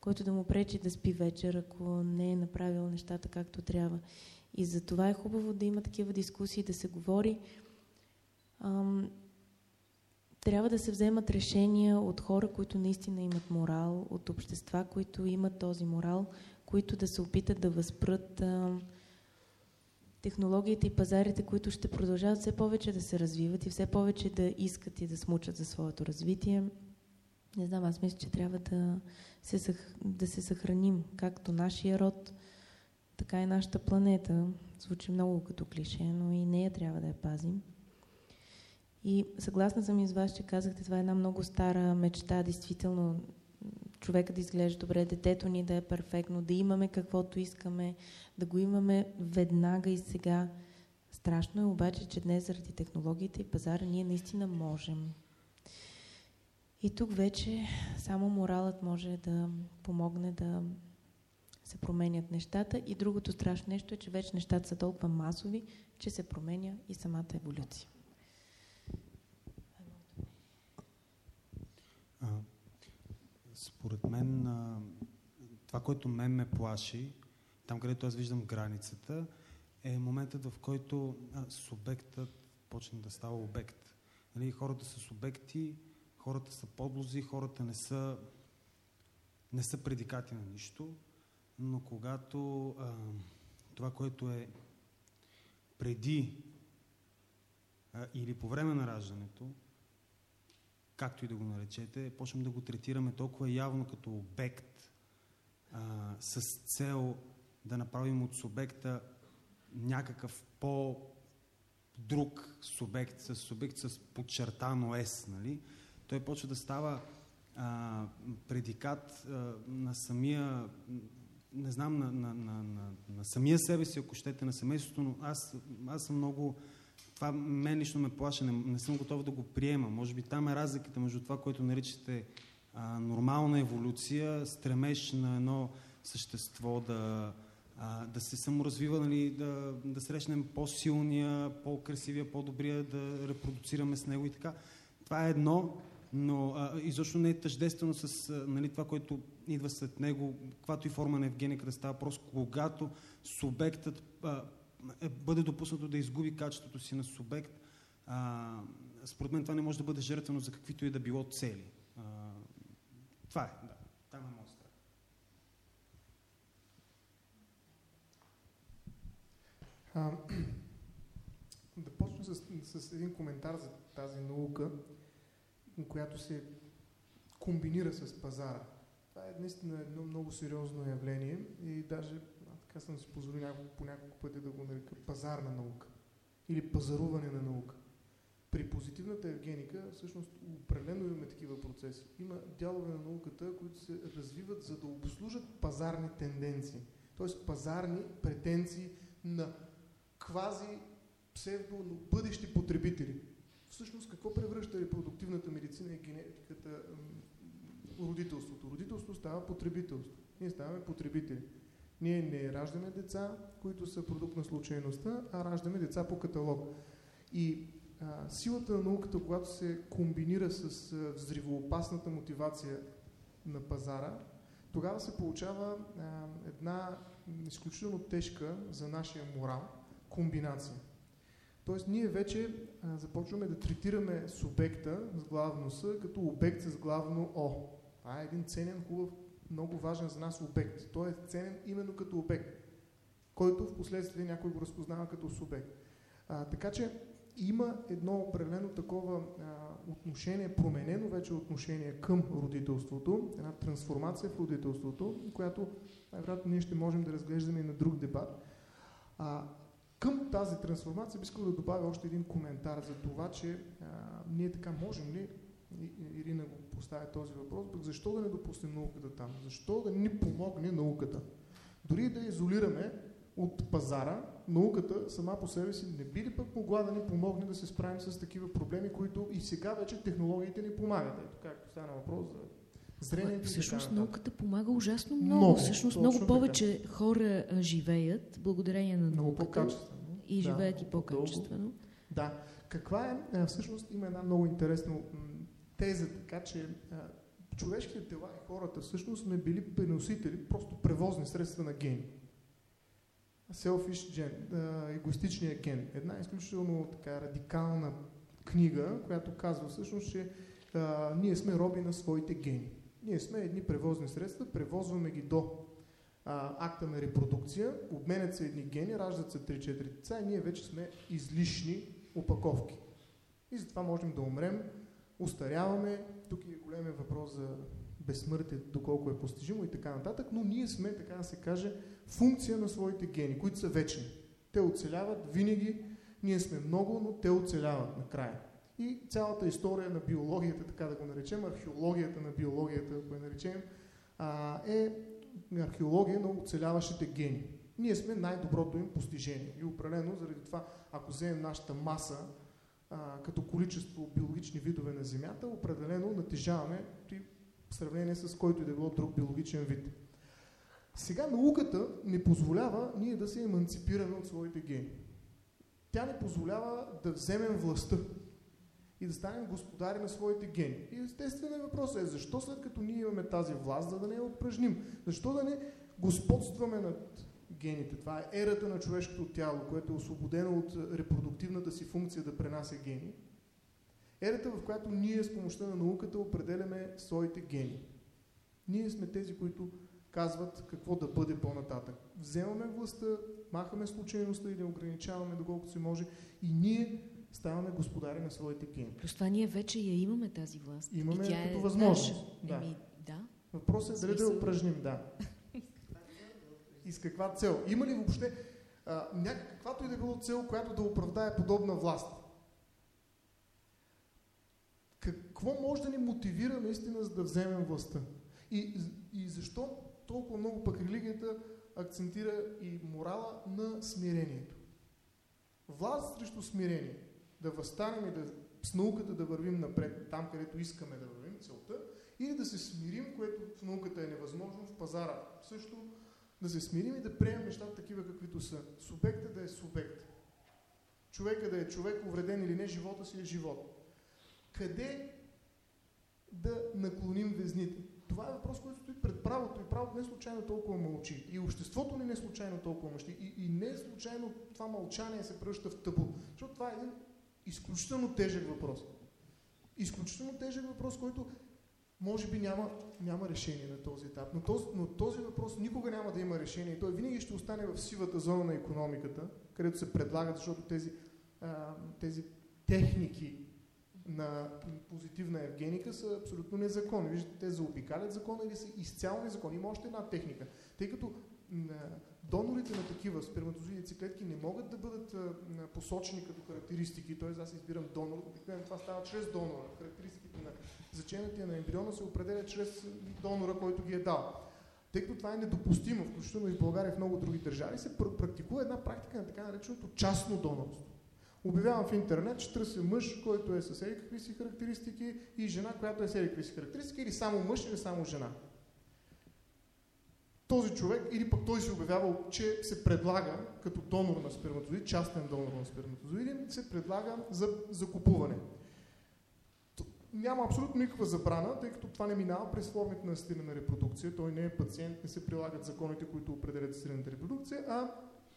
който да му пречи да спи вечер, ако не е направил нещата както трябва. И за това е хубаво да има такива дискусии, да се говори. Ам, трябва да се вземат решения от хора, които наистина имат морал, от общества, които имат този морал, които да се опитат да възпрат а, технологиите и пазарите, които ще продължават все повече да се развиват и все повече да искат и да смучат за своето развитие. Не знам, аз мисля, че трябва да се, да се съхраним, както нашия род, така и нашата планета. Звучи много като клише, но и нея трябва да я пазим. И съгласна съм и с вас, че казахте, това е една много стара мечта, действително човека да изглежда добре, детето ни да е перфектно, да имаме каквото искаме, да го имаме веднага и сега. Страшно е обаче, че днес заради технологиите и пазара ние наистина можем. И тук вече само моралът може да помогне да се променят нещата. И другото страшно нещо е, че вече нещата са толкова масови, че се променя и самата еволюция. Според мен, това, което мен ме плаши, там където аз виждам границата, е моментът, в който субектът почне да става обект. Нали, хората са субекти, хората са подлози, хората не са, не са предикати на нищо, но когато а, това, което е преди а, или по време на раждането, както и да го наречете, почнем да го третираме толкова явно като обект, а, с цел да направим от субекта някакъв по-друг субект, с субект с подчертано S, нали? Той почва да става а, предикат а, на самия, не знам, на, на, на, на, на самия себе си, ако щете, на семейството, но аз, аз съм много това мен лично ме плаше, не, не съм готов да го приема. Може би там е разликата между това, което наричате а, нормална еволюция, стремеж на едно същество да, да се саморазвива, нали, да, да срещнем по-силния, по-красивия, по-добрия, да репродуцираме с него и така. Това е едно, но а, изобщо не е тъждествено с а, нали, това, което идва след него, каквато и форма на Евгеника да става, просто когато субектът а, е, бъде допуснато да изгуби качеството си на субект, а, според мен това не може да бъде жертвено за каквито и да било цели. А, това е, да. Там е моят страх. Да почна с, с един коментар за тази наука, която се комбинира с пазара. Това е наистина едно много сериозно явление и даже така съм си позволил няколко, по няколко пъти да го нарека пазарна наука или пазаруване на наука. При позитивната евгеника всъщност определено имаме такива процеси. Има дялове на науката, които се развиват за да обслужат пазарни тенденции. Т.е. пазарни претенции на квази псевдо бъдещи потребители. Всъщност какво превръща репродуктивната медицина и генетиката родителството? Родителство става потребителство. Ние ставаме потребители. Ние не раждаме деца, които са продукт на случайността, а раждаме деца по каталог. И а, силата на науката, когато се комбинира с а, взривоопасната мотивация на пазара, тогава се получава а, една изключително тежка за нашия морал комбинация. Тоест ние вече а, започваме да третираме субекта с главно С като обект с главно О. Това е един ценен, хубав много важен за нас обект. Той е ценен именно като обект, който в последствие някой го разпознава като субект. А, така че има едно определено такова а, отношение, променено вече отношение към родителството, една трансформация в родителството, която най-вероятно ние ще можем да разглеждаме и на друг дебат. А, към тази трансформация би искал да добавя още един коментар за това, че а, ние така можем ли, Ирина го поставя този въпрос, защо да не допуснем науката там? Защо да ни помогне науката? Дори да изолираме от пазара, науката сама по себе си не би ли пък могла да ни помогне да се справим с такива проблеми, които и сега вече технологиите ни помагат. Ето, както стана въпрос за зрението. Всъщност науката помага ужасно много. много Всъщност много повече така. хора живеят благодарение на много науката. И да, живеят и по-качествено. Да. Каква е, всъщност има една много интересна теза, така че човешките тела и хората всъщност сме били преносители, просто превозни средства на гени. Selfish Gen, егоистичния ген. Една изключително така радикална книга, която казва всъщност, че а, ние сме роби на своите гени. Ние сме едни превозни средства, превозваме ги до а, акта на репродукция, обменят се едни гени, раждат се 3-4 деца и ние вече сме излишни опаковки. И затова можем да умрем, устаряваме, тук е големия въпрос за безсмъртие, доколко е постижимо и така нататък, но ние сме, така да се каже, функция на своите гени, които са вечни. Те оцеляват винаги, ние сме много, но те оцеляват накрая. И цялата история на биологията, така да го наречем, археологията на биологията, ако я наречем, е археология на оцеляващите гени. Ние сме най-доброто им постижение. И определено заради това, ако вземем нашата маса а, като количество биологични видове на Земята, определено натежаваме в сравнение с който и да било друг биологичен вид. Сега науката не позволява ние да се еманципираме от своите гени. Тя не позволява да вземем властта и да станем господари на своите гени. И естествено въпросът е защо след като ние имаме тази власт, за да не я упражним? Защо да не господстваме над гените? Това е ерата на човешкото тяло, което е освободено от репродуктивната си функция да пренася гени. Ерата, в която ние с помощта на науката определяме своите гени. Ние сме тези, които казват какво да бъде по-нататък. Вземаме властта, махаме случайността и не ограничаваме доколкото се може и ние ставаме господари на своите гени. Плюс това ние вече я имаме тази власт. Имаме и тя като е възможност. Да. Еми, да. Въпросът е дали да я упражним, да. и с каква цел? Има ли въобще а, някаквато и да било цел, която да оправдае подобна власт? Какво може да ни мотивира наистина за да вземем властта? И, и защо толкова много пък религията акцентира и морала на смирението. Власт срещу смирение. Да възстанем и да, с науката да вървим напред, там където искаме да вървим, целта, или да се смирим, което в науката е невъзможно, в пазара също, да се смирим и да приемем нещата такива каквито са. Субекта да е субект. Човека да е човек, увреден или не, живота си е живот. Къде да наклоним везните? това е въпрос, който стои пред правото и правото не случайно толкова мълчи. И обществото ни не случайно толкова мълчи. И, и не случайно това мълчание се превръща в табу. Защото това е един изключително тежък въпрос. Изключително тежък въпрос, който може би няма, няма решение на този етап. Но този, но този въпрос никога няма да има решение. Той винаги ще остане в сивата зона на економиката, където се предлагат, защото тези, а, тези техники на позитивна евгеника са абсолютно незаконни. Виждате, те заобикалят закона или са изцяло незаконни. Има още една техника. Тъй като донорите на такива сперматозоиди клетки не могат да бъдат посочени като характеристики, т.е. аз избирам донор, обикновено това става чрез донора. Характеристиките на заченатия на ембриона се определят чрез донора, който ги е дал. Тъй като това е недопустимо, включително и в България и в много други държави, се практикува една практика на така нареченото частно донорство. Обявявам в интернет, че търся мъж, който е с еди какви си характеристики и жена, която е с еди какви си характеристики, или само мъж, или само жена. Този човек, или пък той се обявява, че се предлага като донор на сперматозоиди, частен донор на сперматозоиди, се предлага за закупуване. Няма абсолютно никаква забрана, тъй като това не минава през формите на асистирана репродукция. Той не е пациент, не се прилагат законите, които определят асистираната репродукция, а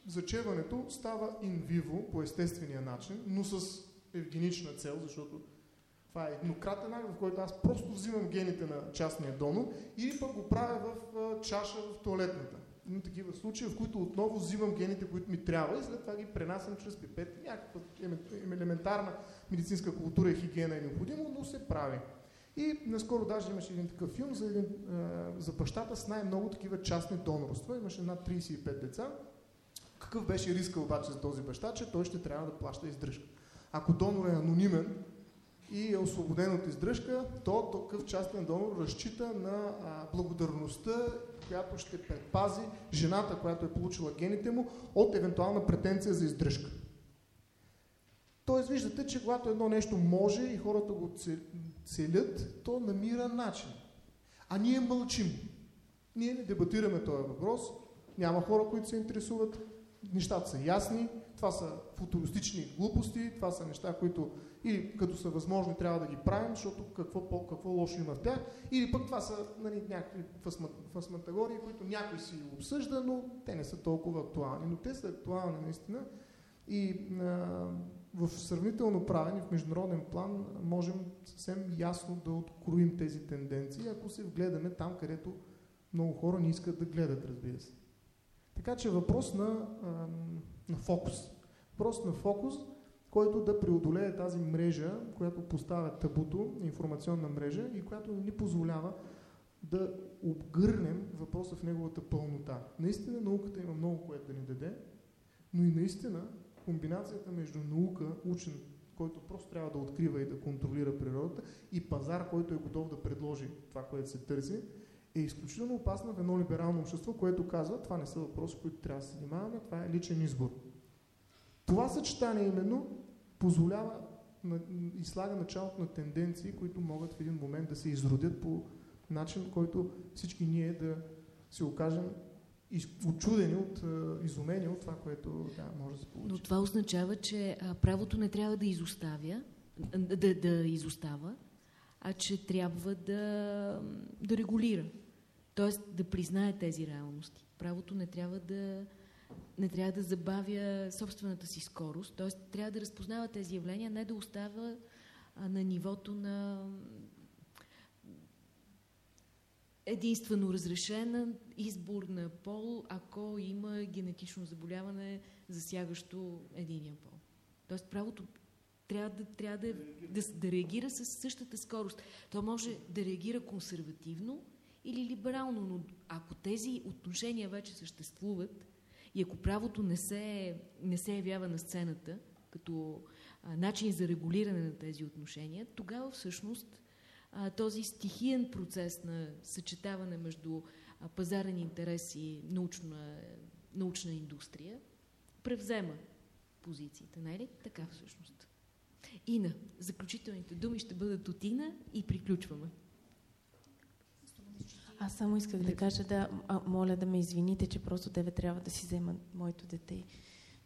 зачеването става инвиво по естествения начин, но с евгенична цел, защото това е еднократен акт, в който аз просто взимам гените на частния донор или пък го правя в чаша в туалетната. Има такива случаи, в които отново взимам гените, които ми трябва и след това ги пренасям чрез пипет. Някаква елементарна медицинска култура и хигиена е необходимо, но се прави. И наскоро даже имаше един такъв филм за, един, за бащата с най-много такива частни донорства. Имаше над 35 деца. Какъв беше риска обаче за този баща, че той ще трябва да плаща издръжка. Ако донор е анонимен и е освободен от издръжка, то такъв частен донор разчита на а, благодарността, която ще предпази жената, която е получила гените му, от евентуална претенция за издръжка. Тоест виждате, че когато едно нещо може и хората го целят, то намира начин. А ние мълчим. Ние не дебатираме този въпрос. Няма хора, които се интересуват. Нещата са ясни. Това са футуристични глупости. Това са неща, които или като са възможни трябва да ги правим, защото какво, какво лошо има в тях. Или пък това са нали, някакви фасматагории, които някой си обсъжда, но те не са толкова актуални. Но те са актуални наистина. И а, в сравнително правен и в международен план можем съвсем ясно да откроим тези тенденции, ако се вгледаме там, където много хора не искат да гледат, разбира се. Така че въпрос на, на фокус. Въпрос на фокус, който да преодолее тази мрежа, която поставя табуто, информационна мрежа и която ни позволява да обгърнем въпроса в неговата пълнота. Наистина науката има много което да ни даде, но и наистина комбинацията между наука, учен, който просто трябва да открива и да контролира природата, и пазар, който е готов да предложи това, което се търси, е изключително опасна в едно либерално общество, което казва, това не са въпроси, които трябва да се занимаваме, това е личен избор. Това съчетание именно позволява и слага началото на тенденции, които могат в един момент да се изродят по начин, който всички ние да се окажем очудени, от, изумени от това, което да, може да се получи. Но това означава, че правото не трябва да изоставя, да, да изостава, а че трябва да, да регулира. Тоест да признае тези реалности. Правото не трябва да, не трябва да забавя собствената си скорост, т.е. трябва да разпознава тези явления, не да остава а, на нивото на единствено разрешена избор на пол, ако има генетично заболяване, засягащо единия пол. Тоест правото трябва да, трябва да, да, да реагира с същата скорост. То може да реагира консервативно или либерално, но ако тези отношения вече съществуват и ако правото не се, не се явява на сцената като а, начин за регулиране на тези отношения, тогава всъщност а, този стихиен процес на съчетаване между а, пазарен интерес и научна, научна индустрия превзема позициите, не ли? Така всъщност. Ина, заключителните думи ще бъдат от Ина и приключваме. Аз само исках да кажа, да, а, моля да ме извините, че просто тебе трябва да си взема моето дете.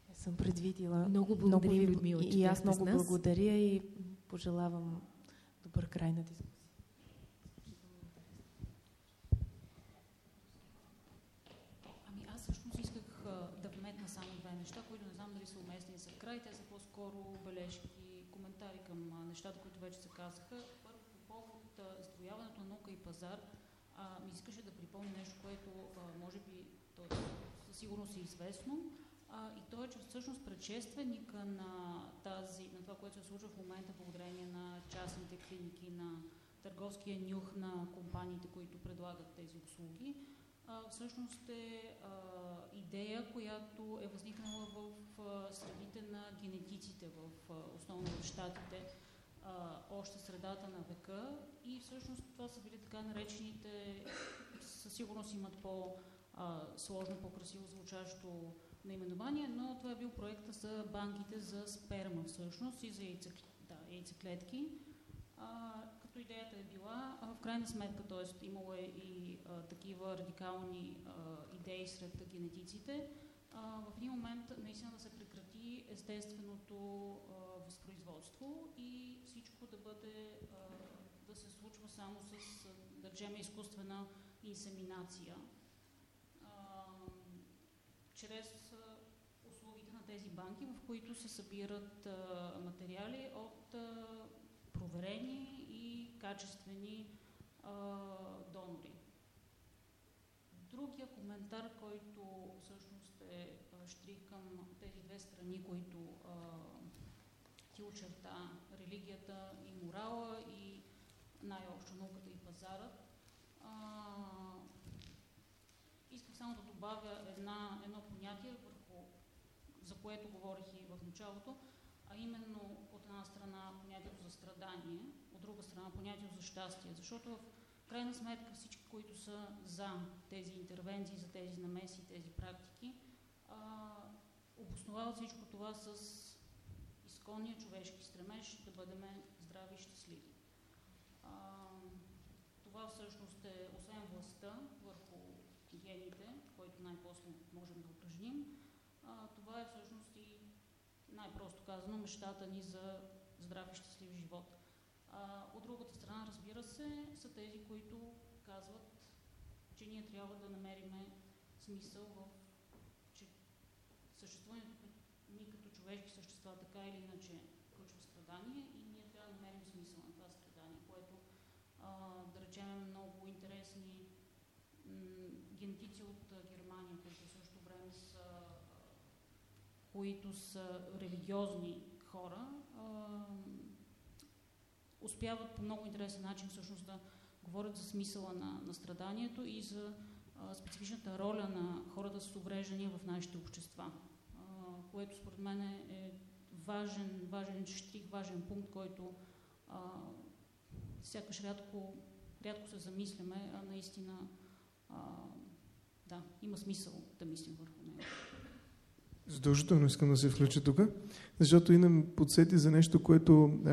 Я съм предвидила. Много благодаря, много, Людмила, И, и аз много благодаря и пожелавам добър край на дискусията. край. Те са по-скоро бележки, коментари към нещата, които вече се казаха. Първо по повод сдвояването на наука и пазар, а, ми искаше да припомня нещо, което а, може би то, със сигурност е известно. А, и то е, че всъщност предшественика на, тази, на това, което се случва в момента благодарение на частните клиники, на търговския нюх на компаниите, които предлагат тези услуги, а, всъщност е а, идея, която е възникнала в а, средите на генетиците, в, а, основно в щатите, а, още средата на века и всъщност това са били така наречените, със сигурност имат по-сложно, по-красиво звучащо наименование, но това е бил проекта за банките за сперма всъщност и за да, яйцеклетки. А, като идеята е била, а, в крайна сметка, т.е. имало е и а, такива радикални а, идеи сред генетиците, а, в един момент наистина да се прекрати естественото а, възпроизводство и всичко да бъде да се случва само с, да изкуствена инсеминация. Чрез услугите на тези банки, в които се събират материали от проверени и качествени донори. Другия коментар, който всъщност е штрих към тези две страни, които а, ти очерта религията и морала и най-общо науката и пазарът. А, искам само да добавя една, едно понятие, върху, за което говорих и в началото, а именно от една страна понятието за страдание, от друга страна понятието за щастие. Защото в крайна сметка всички, които са за тези интервенции, за тези намеси, тези практики, а, обосновават всичко това с изконния човешки стремеж да бъдем здрави и щастливи. А, това всъщност е, освен властта върху гените, който най-после можем да упражним, а, това е всъщност и най-просто казано мечтата ни за здрав и щастлив живот. А, от другата страна, разбира се, са тези, които казват, че ние трябва да намерим смисъл в че съществуването ни като човешки същества така или иначе включва страдание и ние трябва да намерим смисъл на това страдание, което а, да речем много интересни генетици от Германия, които в същото време са които са религиозни хора, а, успяват по много интересен начин всъщност да говорят за смисъла на, на страданието и за а, специфичната роля на хората с увреждания в нашите общества, а, което според мен е важен, важен штрих, важен пункт, който а, сякаш рядко, рядко се замисляме, а наистина а, да, има смисъл да мислим върху него. Задължително искам да се включа тук, защото Ина подсети за нещо, което а,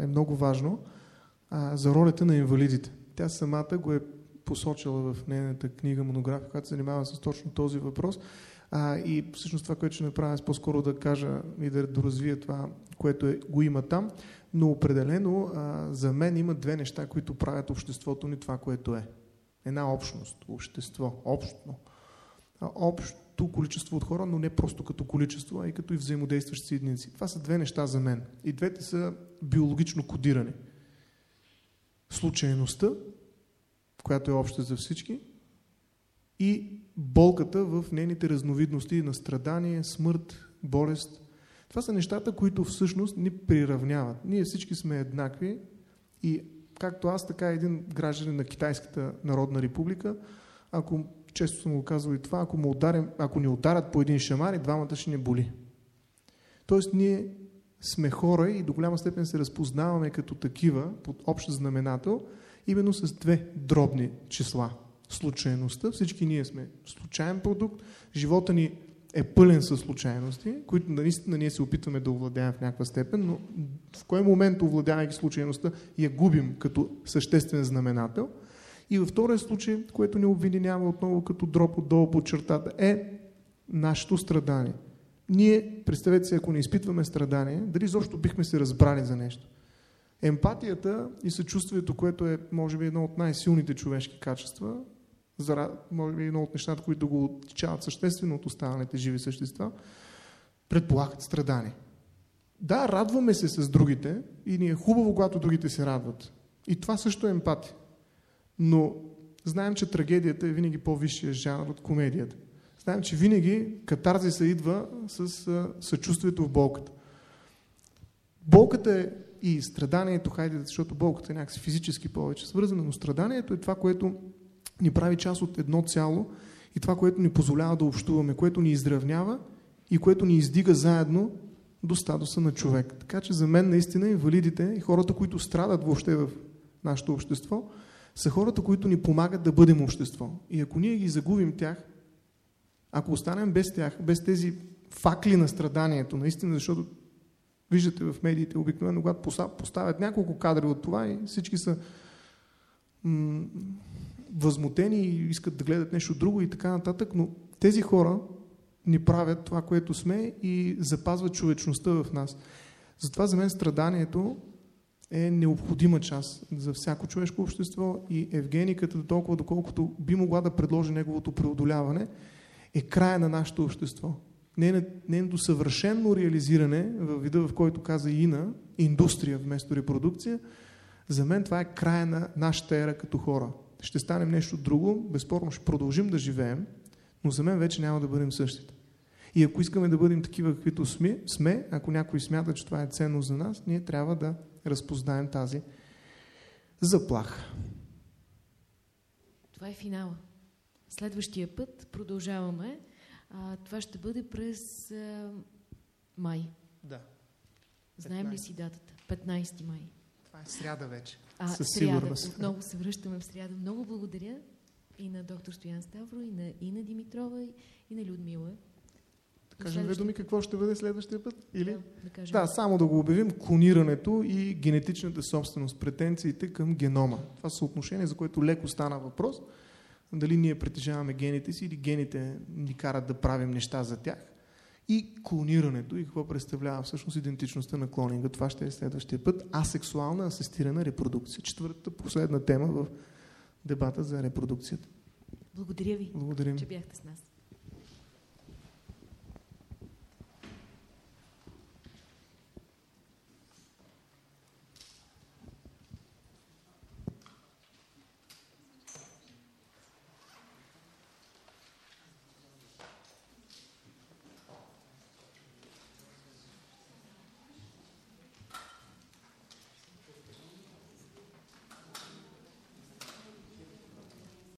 е много важно, а, за ролята на инвалидите. Тя самата го е посочила в нейната книга, монография, която се занимава с точно този въпрос. А, и всъщност това, което ще направя, е по-скоро да кажа и да доразвия това, което е, го има там. Но определено а, за мен има две неща, които правят обществото ни това, което е. Една общност, общество, общно. А, общо количество от хора, но не просто като количество, а и като и взаимодействащи единици. Това са две неща за мен. И двете са биологично кодирани. Случайността, която е обща за всички, и болката в нейните разновидности на страдание, смърт, болест. Това са нещата, които всъщност ни приравняват. Ние всички сме еднакви и както аз, така един гражданин на Китайската народна република, ако често съм го казвал и това, ако, му ударим, ако ни ударят по един шамар и двамата ще ни боли. Тоест ние сме хора и до голяма степен се разпознаваме като такива под общ знаменател, именно с две дробни числа. Случайността, всички ние сме случайен продукт, живота ни е пълен със случайности, които наистина ние се опитваме да овладяем в някаква степен, но в кой момент овладявайки случайността я губим като съществен знаменател. И във втория случай, което ни обвинява отново като дроп отдолу по чертата, е нашето страдание. Ние, представете си, ако не изпитваме страдание, дали изобщо бихме се разбрали за нещо. Емпатията и съчувствието, което е, може би, едно от най-силните човешки качества, може би едно от нещата, които го отличават съществено от останалите живи същества, предполагат страдание. Да, радваме се с другите и ни е хубаво, когато другите се радват. И това също е емпатия. Но знаем, че трагедията е винаги по-висшия жанр от комедията. Знаем, че винаги катарзиса идва с съчувствието в болката. Болката е и страданието, хайде, защото болката е някакси физически повече свързана, но страданието е това, което ни прави част от едно цяло и това, което ни позволява да общуваме, което ни изравнява и което ни издига заедно до статуса на човек. Така че за мен наистина инвалидите и хората, които страдат въобще в нашето общество, са хората, които ни помагат да бъдем общество. И ако ние ги загубим тях, ако останем без тях, без тези факли на страданието, наистина, защото виждате в медиите обикновено, когато поставят няколко кадри от това и всички са възмутени и искат да гледат нещо друго и така нататък, но тези хора ни правят това, което сме и запазват човечността в нас. Затова за мен страданието е необходима част за всяко човешко общество и евгениката, толкова доколкото би могла да предложи неговото преодоляване, е края на нашето общество. Нейното съвършено реализиране в вида, в който каза Ина, индустрия вместо репродукция, за мен това е края на нашата ера като хора. Ще станем нещо друго, безспорно ще продължим да живеем, но за мен вече няма да бъдем същите. И ако искаме да бъдем такива, каквито сме, сме, ако някой смята, че това е ценно за нас, ние трябва да разпознаем тази заплаха. Това е финала. Следващия път продължаваме. А, това ще бъде през а, май. Да. Знаем ли 15. си датата? 15 май. Това е сряда вече. А, Със сряда. сигурност. Отново се връщаме в сряда. Много благодаря и на доктор Стоян Ставро, и на Ина Димитрова, и- и на Людмила. Да кажем две думи какво ще бъде следващия път? Или? Да, да кажем. Да, само да го обявим, клонирането и генетичната собственост, претенциите към генома. Това са съотношение, за което леко стана въпрос. Дали ние притежаваме гените си или гените ни карат да правим неща за тях. И клонирането и какво представлява всъщност идентичността на клонинга. Това ще е следващия път. Асексуална асистирана репродукция. Четвъртата последна тема в дебата за репродукцията. Благодаря ви, Благодарим. че бяхте с нас.